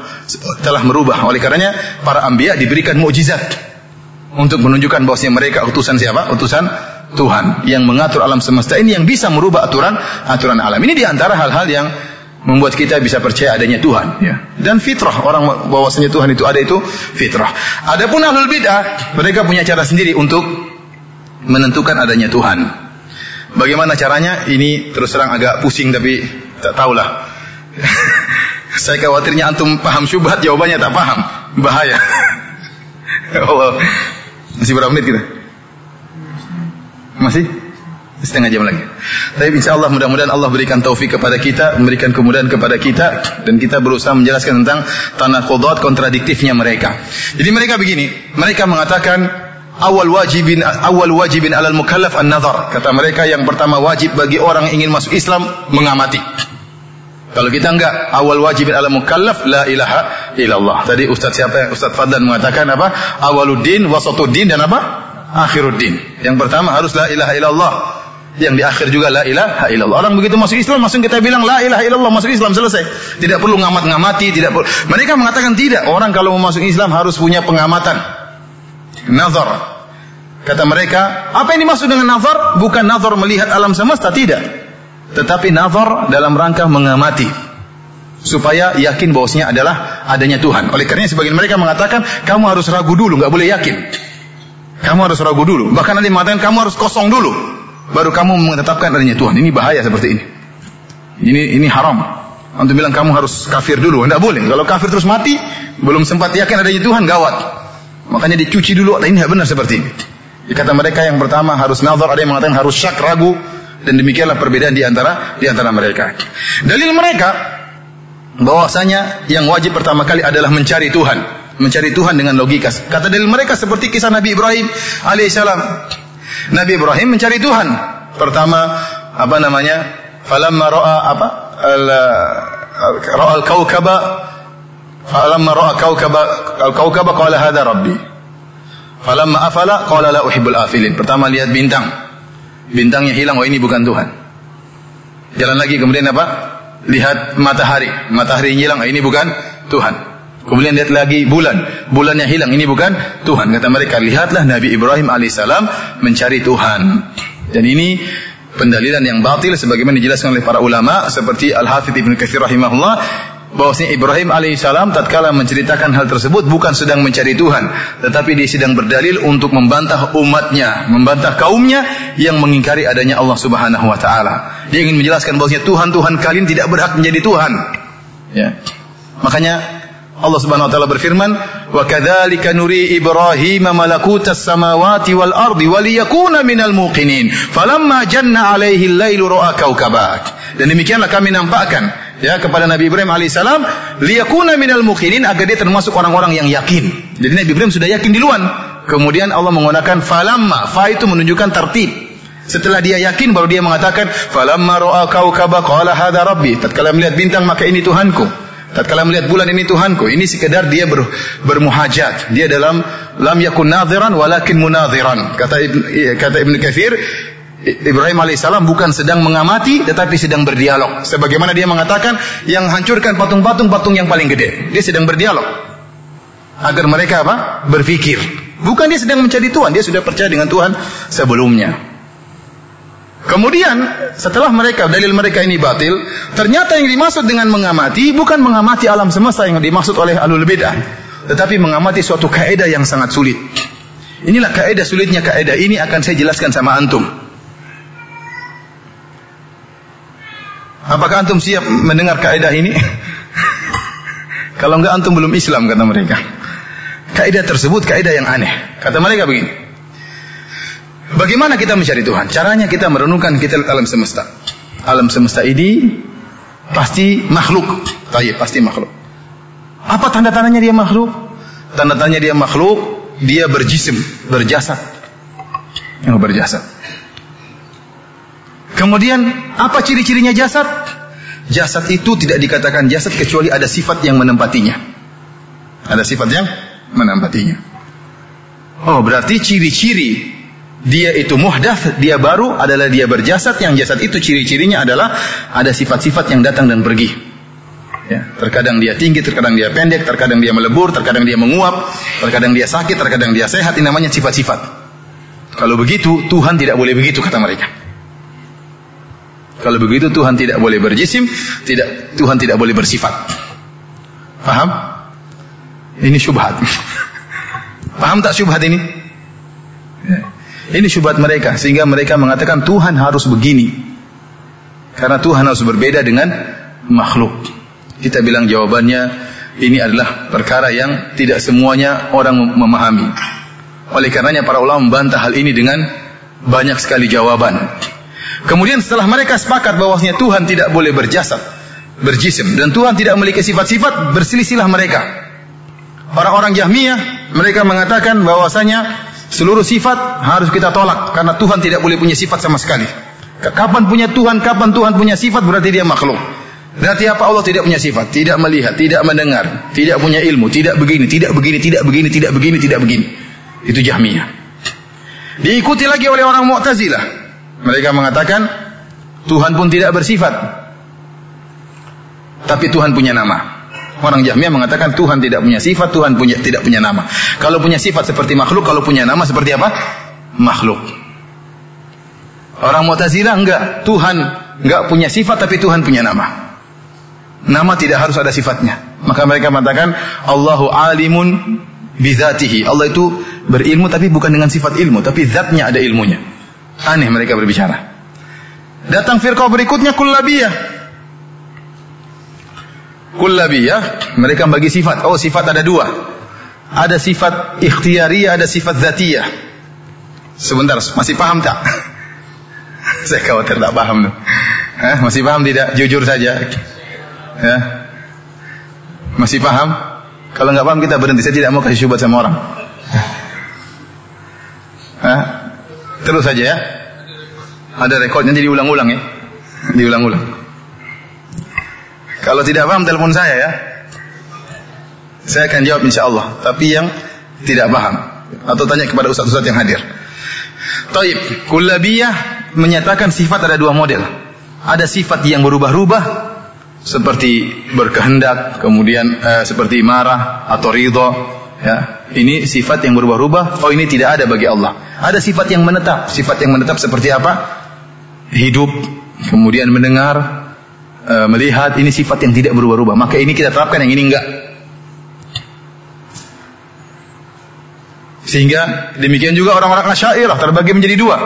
telah merubah. Oleh karenanya para anbiya diberikan mukjizat untuk menunjukkan bahwasanya mereka utusan siapa? Utusan Tuhan yang mengatur alam semesta ini yang bisa merubah aturan aturan alam. Ini di antara hal-hal yang membuat kita bisa percaya adanya Tuhan ya. Dan fitrah orang bahwasanya Tuhan itu ada itu fitrah. Adapun ahlul bidah mereka punya cara sendiri untuk menentukan adanya Tuhan. Bagaimana caranya? Ini terus terang agak pusing tapi tak tahulah. Saya khawatirnya antum paham syubhat, jawabannya tak paham. Bahaya. Allah. Masih berapa menit kita? Masih? Setengah jam lagi. Tapi insya Allah mudah-mudahan Allah berikan taufik kepada kita, memberikan kemudahan kepada kita, dan kita berusaha menjelaskan tentang tanah kodot kontradiktifnya mereka. Jadi mereka begini, mereka mengatakan awal wajibin awal wajibin alal mukallaf an-nazar. Kata mereka yang pertama wajib bagi orang yang ingin masuk Islam mengamati. Kalau kita enggak, awal wajibin alal mukallaf la ilaha illallah. Tadi Ustaz siapa? Ustaz Fadlan mengatakan apa? Awaluddin, wasatuddin dan apa? Akhiruddin. Yang pertama harus la ilaha illallah. Yang di akhir juga la ilaha illallah. Orang begitu masuk Islam langsung kita bilang la ilaha illallah masuk Islam selesai. Tidak perlu ngamat-ngamati, tidak perlu. Mereka mengatakan tidak. Orang kalau mau masuk Islam harus punya pengamatan nazar. Kata mereka, apa yang dimaksud dengan nazar? Bukan nazar melihat alam semesta, tidak. Tetapi nazar dalam rangka mengamati supaya yakin bahwasanya adalah adanya Tuhan. Oleh karena sebagian mereka mengatakan kamu harus ragu dulu, nggak boleh yakin. Kamu harus ragu dulu. Bahkan yang mengatakan kamu harus kosong dulu, baru kamu menetapkan adanya Tuhan. Ini bahaya seperti ini. Ini ini haram. Untuk bilang kamu harus kafir dulu, tidak boleh. Kalau kafir terus mati, belum sempat yakin adanya Tuhan, gawat. Makanya dicuci dulu, ini tidak benar seperti ini. Kata mereka yang pertama harus nazar, ada yang mengatakan harus syak, ragu, dan demikianlah perbedaan di antara di antara mereka. Dalil mereka bahwasanya yang wajib pertama kali adalah mencari Tuhan, mencari Tuhan dengan logika. Kata dalil mereka seperti kisah Nabi Ibrahim alaihissalam. Nabi Ibrahim mencari Tuhan. Pertama apa namanya? Falamma ra'a apa? Ra'a al-kaukaba Falamma ra'a kaukaba al-kaukaba qala hadha rabbi. Falamma afala qala la uhibbul afilin. Pertama lihat bintang. Bintangnya hilang, oh ini bukan Tuhan. Jalan lagi kemudian apa? Lihat matahari. Matahari hilang, oh ini bukan Tuhan. Kemudian lihat lagi bulan. Bulannya hilang, ini bukan Tuhan. Kata mereka, lihatlah Nabi Ibrahim alaihissalam mencari Tuhan. Dan ini pendalilan yang batil sebagaimana dijelaskan oleh para ulama seperti Al-Hafidz Ibnu Katsir rahimahullah bahwasanya Ibrahim alaihissalam tatkala menceritakan hal tersebut bukan sedang mencari Tuhan, tetapi dia sedang berdalil untuk membantah umatnya, membantah kaumnya yang mengingkari adanya Allah Subhanahu wa taala. Dia ingin menjelaskan bahwasanya Tuhan Tuhan kalian tidak berhak menjadi Tuhan. Ya. Makanya Allah Subhanahu wa taala berfirman, "Wa kadzalika nuri Ibrahim malakutas samawati wal ardi wa liyakuna minal muqinin. Falamma janna alaihi al-lailu ra'a kawkabat." Dan demikianlah kami nampakkan ya kepada Nabi Ibrahim alaihissalam liyakuna minal muqinin agar dia termasuk orang-orang yang yakin. Jadi Nabi Ibrahim sudah yakin duluan. Kemudian Allah menggunakan falamma. Fa itu menunjukkan tertib. Setelah dia yakin baru dia mengatakan falamma ra'a kaukaba qala hadha rabbi. Tatkala melihat bintang maka ini Tuhanku. Tatkala melihat bulan ini Tuhanku. Ini sekedar dia ber, bermuhajat. Dia dalam lam yakun nadhiran walakin munadhiran. Kata kata Ibnu Katsir Ibrahim alaihissalam bukan sedang mengamati tetapi sedang berdialog. Sebagaimana dia mengatakan yang hancurkan patung-patung patung yang paling gede. Dia sedang berdialog. Agar mereka apa? Berpikir. Bukan dia sedang mencari Tuhan, dia sudah percaya dengan Tuhan sebelumnya. Kemudian setelah mereka dalil mereka ini batil, ternyata yang dimaksud dengan mengamati bukan mengamati alam semesta yang dimaksud oleh alul bidah, tetapi mengamati suatu kaidah yang sangat sulit. Inilah kaidah sulitnya kaidah ini akan saya jelaskan sama antum. Apakah antum siap mendengar kaidah ini? Kalau enggak antum belum Islam kata mereka. Kaidah tersebut kaidah yang aneh. Kata mereka begini. Bagaimana kita mencari Tuhan? Caranya kita merenungkan kita alam semesta. Alam semesta ini pasti makhluk. Tayyib, pasti makhluk. Apa tanda-tandanya dia makhluk? Tanda-tandanya dia makhluk, dia berjisim, berjasad. Yang berjasad. Kemudian apa ciri-cirinya jasad? Jasad itu tidak dikatakan jasad kecuali ada sifat yang menempatinya. Ada sifat yang menempatinya. Oh, berarti ciri-ciri dia itu muhdaf, dia baru adalah dia berjasad yang jasad itu ciri-cirinya adalah ada sifat-sifat yang datang dan pergi. Ya, terkadang dia tinggi, terkadang dia pendek, terkadang dia melebur, terkadang dia menguap, terkadang dia sakit, terkadang dia sehat. Ini namanya sifat-sifat. Kalau begitu, Tuhan tidak boleh begitu kata mereka. Kalau begitu Tuhan tidak boleh berjisim, tidak Tuhan tidak boleh bersifat. Paham? Ini syubhat. Paham tak syubhat ini? Ya. Ini syubhat mereka sehingga mereka mengatakan Tuhan harus begini. Karena Tuhan harus berbeda dengan makhluk. Kita bilang jawabannya ini adalah perkara yang tidak semuanya orang memahami. Oleh karenanya para ulama membantah hal ini dengan banyak sekali jawaban. Kemudian setelah mereka sepakat bahwasanya Tuhan tidak boleh berjasad, berjisim dan Tuhan tidak memiliki sifat-sifat, berselisihlah mereka. Orang-orang Jahmiyah mereka mengatakan bahwasanya Seluruh sifat harus kita tolak karena Tuhan tidak boleh punya sifat sama sekali. Kapan punya Tuhan, kapan Tuhan punya sifat berarti dia makhluk. Berarti apa Allah tidak punya sifat, tidak melihat, tidak mendengar, tidak punya ilmu, tidak begini, tidak begini, tidak begini, tidak begini, tidak begini. Itu Jahmiyah. Diikuti lagi oleh orang Mu'tazilah. Mereka mengatakan Tuhan pun tidak bersifat. Tapi Tuhan punya nama. Orang Jahmiyah mengatakan Tuhan tidak punya sifat, Tuhan punya tidak punya nama. Kalau punya sifat seperti makhluk, kalau punya nama seperti apa? Makhluk. Orang Mu'tazilah enggak, Tuhan enggak punya sifat tapi Tuhan punya nama. Nama tidak harus ada sifatnya. Maka mereka mengatakan Allahu alimun bidzatihi. Allah itu berilmu tapi bukan dengan sifat ilmu, tapi zatnya ada ilmunya. Aneh mereka berbicara. Datang firqah berikutnya kullabiyah. Kullabiyah, mereka bagi sifat. Oh, sifat ada dua. Ada sifat ikhtiyariyah, ada sifat zatiyah. Sebentar, masih paham tak? Saya khawatir tak paham. Eh, masih paham tidak? Jujur saja. Ya. Masih paham? Kalau nggak paham kita berhenti. Saya tidak mau kasih syubhat sama orang. Eh, terus saja ya. Ada rekodnya jadi ulang-ulang ya. Diulang-ulang. Kalau tidak paham telepon saya ya. Saya akan jawab insya Allah. Tapi yang tidak paham atau tanya kepada ustaz-ustaz yang hadir. Taib, kullabiyah menyatakan sifat ada dua model. Ada sifat yang berubah-ubah seperti berkehendak, kemudian eh, seperti marah atau ridho, ya. Ini sifat yang berubah-ubah. Oh, ini tidak ada bagi Allah. Ada sifat yang menetap. Sifat yang menetap seperti apa? Hidup, kemudian mendengar, e, melihat ini sifat yang tidak berubah-ubah. Maka ini kita terapkan, yang ini enggak. Sehingga demikian juga orang-orang Asy'ariyah terbagi menjadi dua.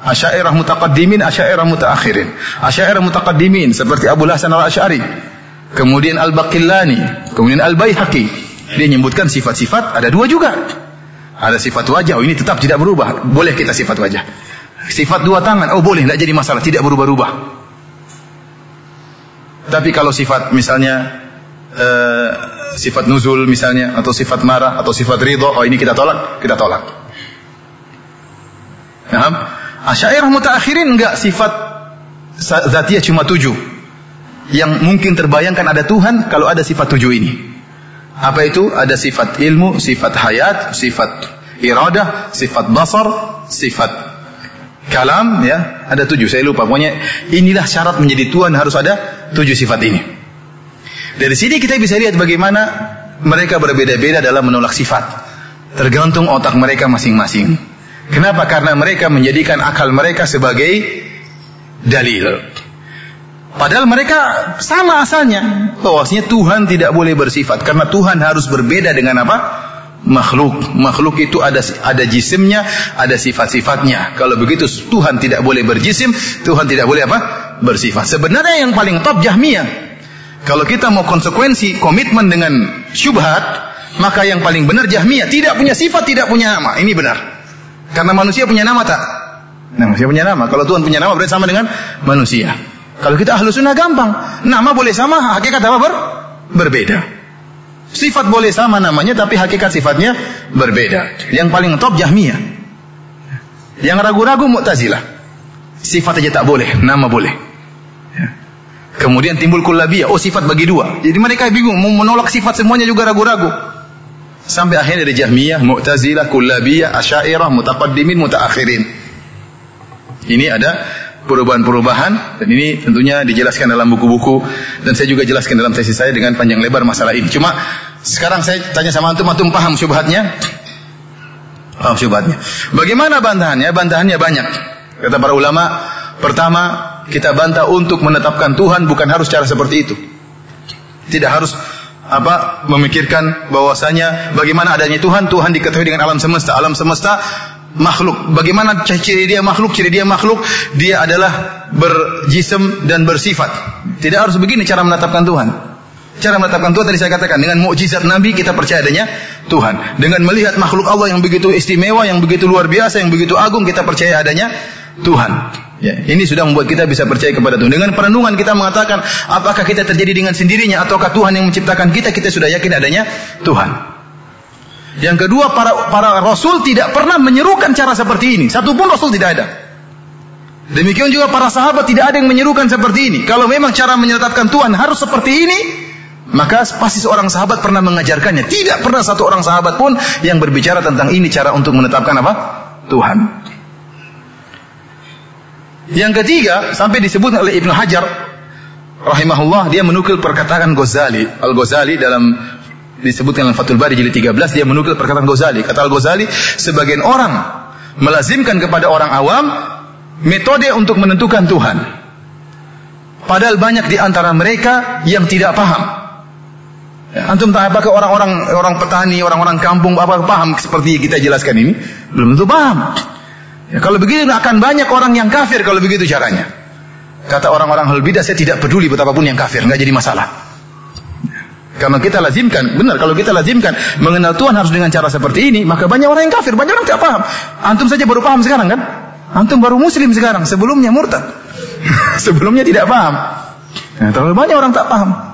Asy'ariyah mutaqaddimin, Asy'ariyah mutaakhirin. Asy'ariyah mutaqaddimin seperti Abu Hasan Al-Asy'ari. Kemudian Al-Baqillani, kemudian Al-Baihaqi. Dia menyebutkan sifat-sifat ada dua juga. Ada sifat wajah, oh ini tetap tidak berubah. Boleh kita sifat wajah. Sifat dua tangan, oh boleh, tidak jadi masalah, tidak berubah-ubah. Tapi kalau sifat misalnya uh, sifat nuzul misalnya atau sifat marah atau sifat ridho, oh ini kita tolak, kita tolak. Paham? Asyairah mutaakhirin enggak sifat zatiyah cuma tujuh. Yang mungkin terbayangkan ada Tuhan kalau ada sifat tujuh ini. Apa itu? Ada sifat ilmu, sifat hayat, sifat iradah, sifat basar, sifat kalam ya ada tujuh saya lupa pokoknya inilah syarat menjadi Tuhan harus ada tujuh sifat ini. Dari sini kita bisa lihat bagaimana mereka berbeda-beda dalam menolak sifat. Tergantung otak mereka masing-masing. Kenapa? Karena mereka menjadikan akal mereka sebagai dalil. Padahal mereka sama asalnya bahwasanya Tuhan tidak boleh bersifat. Karena Tuhan harus berbeda dengan apa? Makhluk. Makhluk itu ada ada jisimnya, ada sifat-sifatnya. Kalau begitu Tuhan tidak boleh berjisim, Tuhan tidak boleh apa? Bersifat. Sebenarnya yang paling top Jahmiyah. Kalau kita mau konsekuensi komitmen dengan syubhat, maka yang paling benar Jahmiyah tidak punya sifat, tidak punya nama. Ini benar. Karena manusia punya nama tak? Nah, manusia punya nama. Kalau Tuhan punya nama berarti sama dengan manusia. Kalau kita ahlu sunnah gampang. Nama boleh sama, hakikat apa ber? berbeda. Sifat boleh sama namanya, tapi hakikat sifatnya berbeda. Yang paling top Jahmiyah. Yang ragu-ragu Mu'tazilah. Sifat aja tak boleh, nama boleh. Kemudian timbul kullabiyah, oh sifat bagi dua. Jadi mereka bingung, mau menolak sifat semuanya juga ragu-ragu. Sampai akhirnya dari Jahmiyah, Mu'tazilah, Kullabiyah, Asyairah, Mutaqaddimin, Mutaakhirin. Ini ada perubahan-perubahan dan ini tentunya dijelaskan dalam buku-buku dan saya juga jelaskan dalam sesi saya dengan panjang lebar masalah ini. Cuma sekarang saya tanya sama antum, antum paham syubhatnya? Paham syubhatnya. Bagaimana bantahannya? Bantahannya banyak. Kata para ulama, pertama kita bantah untuk menetapkan Tuhan bukan harus cara seperti itu. Tidak harus apa memikirkan bahwasanya bagaimana adanya Tuhan, Tuhan diketahui dengan alam semesta. Alam semesta makhluk. Bagaimana ciri dia makhluk? Ciri dia makhluk, dia adalah berjisem dan bersifat. Tidak harus begini cara menetapkan Tuhan. Cara menetapkan Tuhan tadi saya katakan dengan mukjizat Nabi kita percaya adanya Tuhan. Dengan melihat makhluk Allah yang begitu istimewa, yang begitu luar biasa, yang begitu agung kita percaya adanya Tuhan. Ya, ini sudah membuat kita bisa percaya kepada Tuhan. Dengan perenungan kita mengatakan apakah kita terjadi dengan sendirinya ataukah Tuhan yang menciptakan kita, kita sudah yakin adanya Tuhan. Yang kedua, para para rasul tidak pernah menyerukan cara seperti ini. Satu pun rasul tidak ada. Demikian juga para sahabat tidak ada yang menyerukan seperti ini. Kalau memang cara menetapkan Tuhan harus seperti ini, maka pasti seorang sahabat pernah mengajarkannya. Tidak pernah satu orang sahabat pun yang berbicara tentang ini cara untuk menetapkan apa? Tuhan. Yang ketiga, sampai disebut oleh Ibnu Hajar rahimahullah dia menukil perkataan Ghazali. Al-Ghazali dalam disebutkan dalam Fathul Bari jilid 13 dia menukil perkataan Ghazali. Kata Al-Ghazali, sebagian orang melazimkan kepada orang awam metode untuk menentukan Tuhan. Padahal banyak di antara mereka yang tidak paham. Ya, antum tak apakah orang-orang orang petani, orang-orang kampung apa paham seperti kita jelaskan ini? Belum tentu paham. Ya, kalau begitu akan banyak orang yang kafir kalau begitu caranya. Kata orang-orang hal bidah, saya tidak peduli betapapun yang kafir, nggak jadi masalah. Karena kita lazimkan, benar kalau kita lazimkan mengenal Tuhan harus dengan cara seperti ini, maka banyak orang yang kafir, banyak orang tidak paham. Antum saja baru paham sekarang kan? Antum baru muslim sekarang, sebelumnya murtad. sebelumnya tidak paham. Nah, terlalu banyak orang tak paham.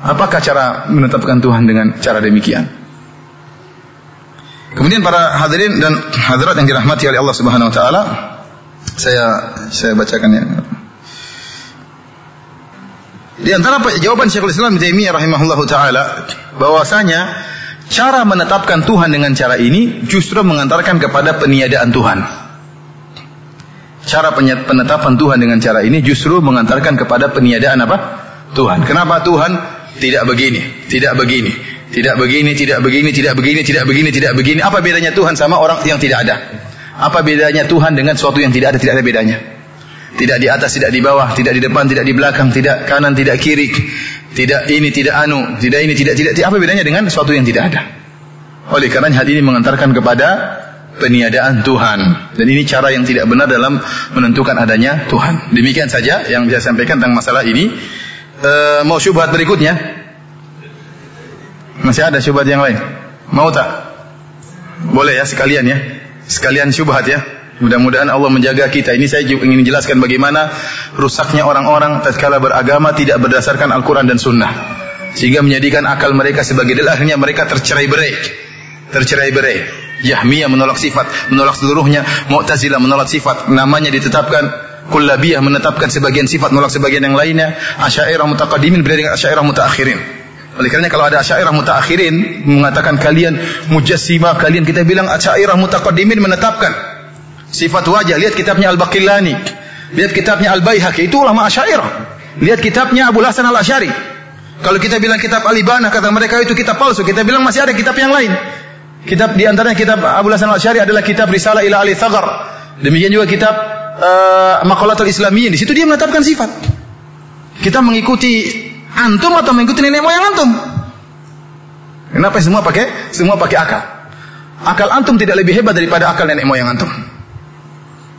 Apakah cara menetapkan Tuhan dengan cara demikian? Kemudian para hadirin dan hadirat yang dirahmati oleh Allah Subhanahu wa taala, saya saya bacakan ya. Di antara jawaban Syekhul Islam Taimiyah rahimahullahu taala bahwasanya cara menetapkan Tuhan dengan cara ini justru mengantarkan kepada peniadaan Tuhan. Cara penetapan Tuhan dengan cara ini justru mengantarkan kepada peniadaan apa? Tuhan. Kenapa Tuhan tidak begini, tidak begini, tidak begini, tidak begini, tidak begini, tidak begini, tidak begini. Apa bedanya Tuhan sama orang yang tidak ada? Apa bedanya Tuhan dengan sesuatu yang tidak ada? Tidak ada bedanya. Tidak di atas, tidak di bawah, tidak di depan, tidak di belakang, tidak kanan, tidak kiri, tidak ini, tidak anu, tidak ini, tidak tidak. Apa bedanya dengan sesuatu yang tidak ada? Oleh karena hal ini mengantarkan kepada peniadaan Tuhan. Dan ini cara yang tidak benar dalam menentukan adanya Tuhan. Demikian saja yang bisa sampaikan tentang masalah ini. E, mau syubhat berikutnya? Masih ada syubhat yang lain? Mau tak? Boleh ya sekalian ya. Sekalian syubhat ya. Mudah-mudahan Allah menjaga kita. Ini saya ingin jelaskan bagaimana rusaknya orang-orang tatkala beragama tidak berdasarkan Al-Quran dan Sunnah. Sehingga menjadikan akal mereka sebagai dalil mereka tercerai berai. Tercerai berai. Yahmiyah menolak sifat, menolak seluruhnya. Mu'tazilah menolak sifat, namanya ditetapkan. Kullabiyah menetapkan sebagian sifat, menolak sebagian yang lainnya. Asyairah mutaqaddimin berbeda dengan asyairah mutaakhirin. Oleh karena kalau ada asyairah mutaakhirin mengatakan kalian mujassimah, kalian kita bilang asyairah mutaqaddimin menetapkan sifat wajah. Lihat kitabnya Al-Baqillani. Lihat kitabnya Al-Baihaqi. Itu ulama asyairah. Lihat kitabnya Abu Hasan Al-Asy'ari. Kalau kita bilang kitab Al-Ibanah kata mereka itu kitab palsu. Kita bilang masih ada kitab yang lain. Kitab di antaranya kitab Abu Hasan Al-Asy'ari adalah kitab Risalah ila Ali Thagar. Demikian juga kitab uh, Maqalatul Islamiyyin. Di situ dia menetapkan sifat. Kita mengikuti Antum atau mengikuti nenek moyang antum? Kenapa semua pakai semua pakai akal? Akal antum tidak lebih hebat daripada akal nenek moyang antum.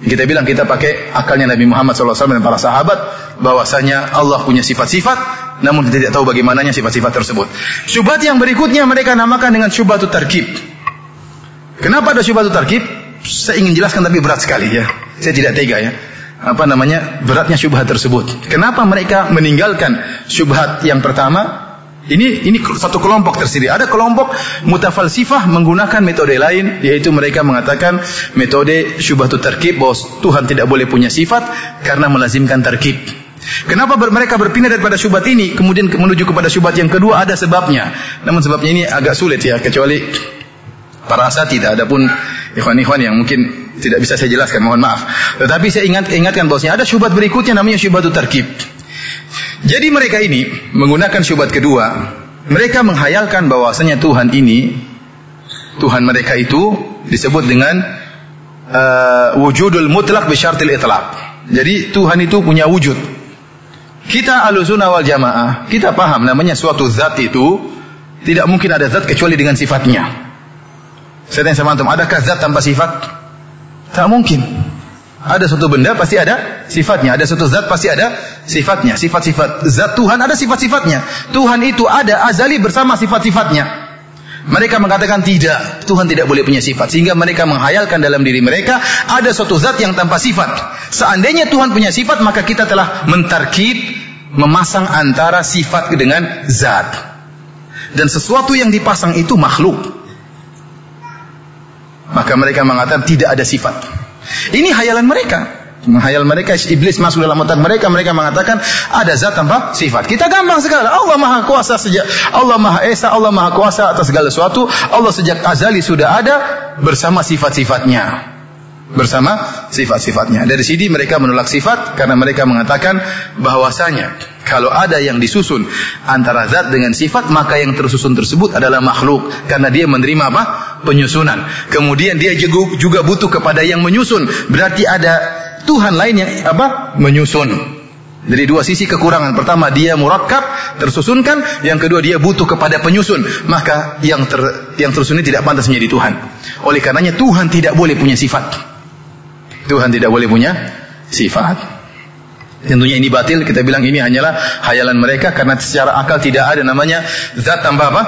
Kita bilang kita pakai akalnya Nabi Muhammad SAW dan para sahabat bahwasanya Allah punya sifat-sifat namun kita tidak tahu bagaimananya sifat-sifat tersebut. Syubhat yang berikutnya mereka namakan dengan syubhatut tarkib. Kenapa ada syubhatut tarkib? Saya ingin jelaskan tapi berat sekali ya. Saya tidak tega ya. Apa namanya? Beratnya syubhat tersebut. Kenapa mereka meninggalkan syubhat yang pertama? Ini ini satu kelompok tersendiri. Ada kelompok mutafalsifah menggunakan metode lain yaitu mereka mengatakan metode syubhatut terkib bahwa Tuhan tidak boleh punya sifat karena melazimkan terkib. Kenapa mereka berpindah daripada syubhat ini kemudian menuju kepada syubhat yang kedua ada sebabnya. Namun sebabnya ini agak sulit ya kecuali para asatid adapun ikhwan-ikhwan yang mungkin tidak bisa saya jelaskan mohon maaf. Tetapi saya ingat ingatkan bahwasanya ada syubhat berikutnya namanya syubhatut terkib. Jadi mereka ini menggunakan syubhat kedua, mereka menghayalkan bahwasanya Tuhan ini Tuhan mereka itu disebut dengan uh, wujudul mutlak bisyartil itlaq. Jadi Tuhan itu punya wujud. Kita alusuna wal jamaah, kita paham namanya suatu zat itu tidak mungkin ada zat kecuali dengan sifatnya. Saya tanya sama antum, adakah zat tanpa sifat? Tak mungkin. Ada suatu benda pasti ada sifatnya, ada suatu zat pasti ada sifatnya. Sifat-sifat zat Tuhan ada sifat-sifatnya. Tuhan itu ada azali bersama sifat-sifatnya. Mereka mengatakan tidak, Tuhan tidak boleh punya sifat. Sehingga mereka menghayalkan dalam diri mereka ada suatu zat yang tanpa sifat. Seandainya Tuhan punya sifat, maka kita telah mentarkib, memasang antara sifat dengan zat. Dan sesuatu yang dipasang itu makhluk. Maka mereka mengatakan tidak ada sifat. Ini hayalan mereka. Menghayal mereka, iblis masuk dalam otak mereka, mereka mengatakan ada zat tanpa sifat. Kita gampang sekali. Allah Maha Kuasa sejak Allah Maha Esa, Allah Maha Kuasa atas segala sesuatu. Allah sejak azali sudah ada bersama sifat-sifatnya. Bersama sifat-sifatnya. Dari sini mereka menolak sifat karena mereka mengatakan bahwasanya kalau ada yang disusun antara zat dengan sifat, maka yang tersusun tersebut adalah makhluk karena dia menerima apa? penyusunan. Kemudian dia juga butuh kepada yang menyusun. Berarti ada Tuhan lain yang apa? menyusun. Dari dua sisi kekurangan. Pertama dia murakkab, tersusunkan. Yang kedua dia butuh kepada penyusun. Maka yang ter, yang tersusun ini tidak pantas menjadi Tuhan. Oleh karenanya Tuhan tidak boleh punya sifat. Tuhan tidak boleh punya sifat. Tentunya ini batil, kita bilang ini hanyalah hayalan mereka karena secara akal tidak ada namanya zat tanpa apa?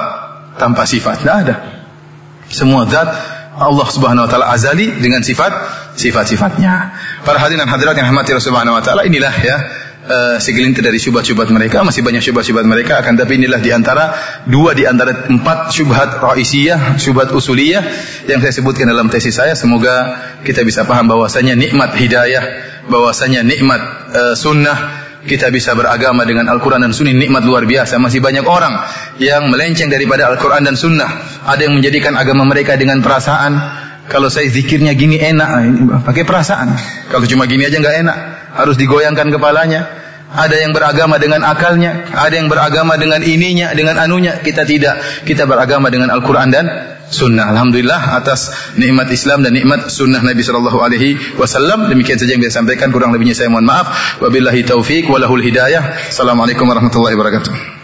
Tanpa sifat. Tidak ada. Semua zat Allah Subhanahu wa taala azali dengan sifat sifat-sifatnya. Para hadirin hadirat yang rahmati Subhanahu wa taala inilah ya uh, segelintir dari syubhat-syubhat mereka, masih banyak syubhat-syubhat mereka akan tapi inilah di antara dua di antara empat syubhat raisiyah, syubhat usuliyah yang saya sebutkan dalam tesis saya. Semoga kita bisa paham bahwasanya nikmat hidayah, bahwasanya nikmat uh, sunnah kita bisa beragama dengan Al-Quran dan Sunnah nikmat luar biasa. Masih banyak orang yang melenceng daripada Al-Quran dan Sunnah. Ada yang menjadikan agama mereka dengan perasaan. Kalau saya zikirnya gini enak, pakai perasaan. Kalau cuma gini aja nggak enak, harus digoyangkan kepalanya. Ada yang beragama dengan akalnya, ada yang beragama dengan ininya, dengan anunya. Kita tidak, kita beragama dengan Al-Quran dan sunnah. Alhamdulillah atas nikmat Islam dan nikmat sunnah Nabi Shallallahu Alaihi Wasallam. Demikian saja yang saya sampaikan. Kurang lebihnya saya mohon maaf. Wabillahi taufik walahul hidayah. Assalamualaikum warahmatullahi wabarakatuh.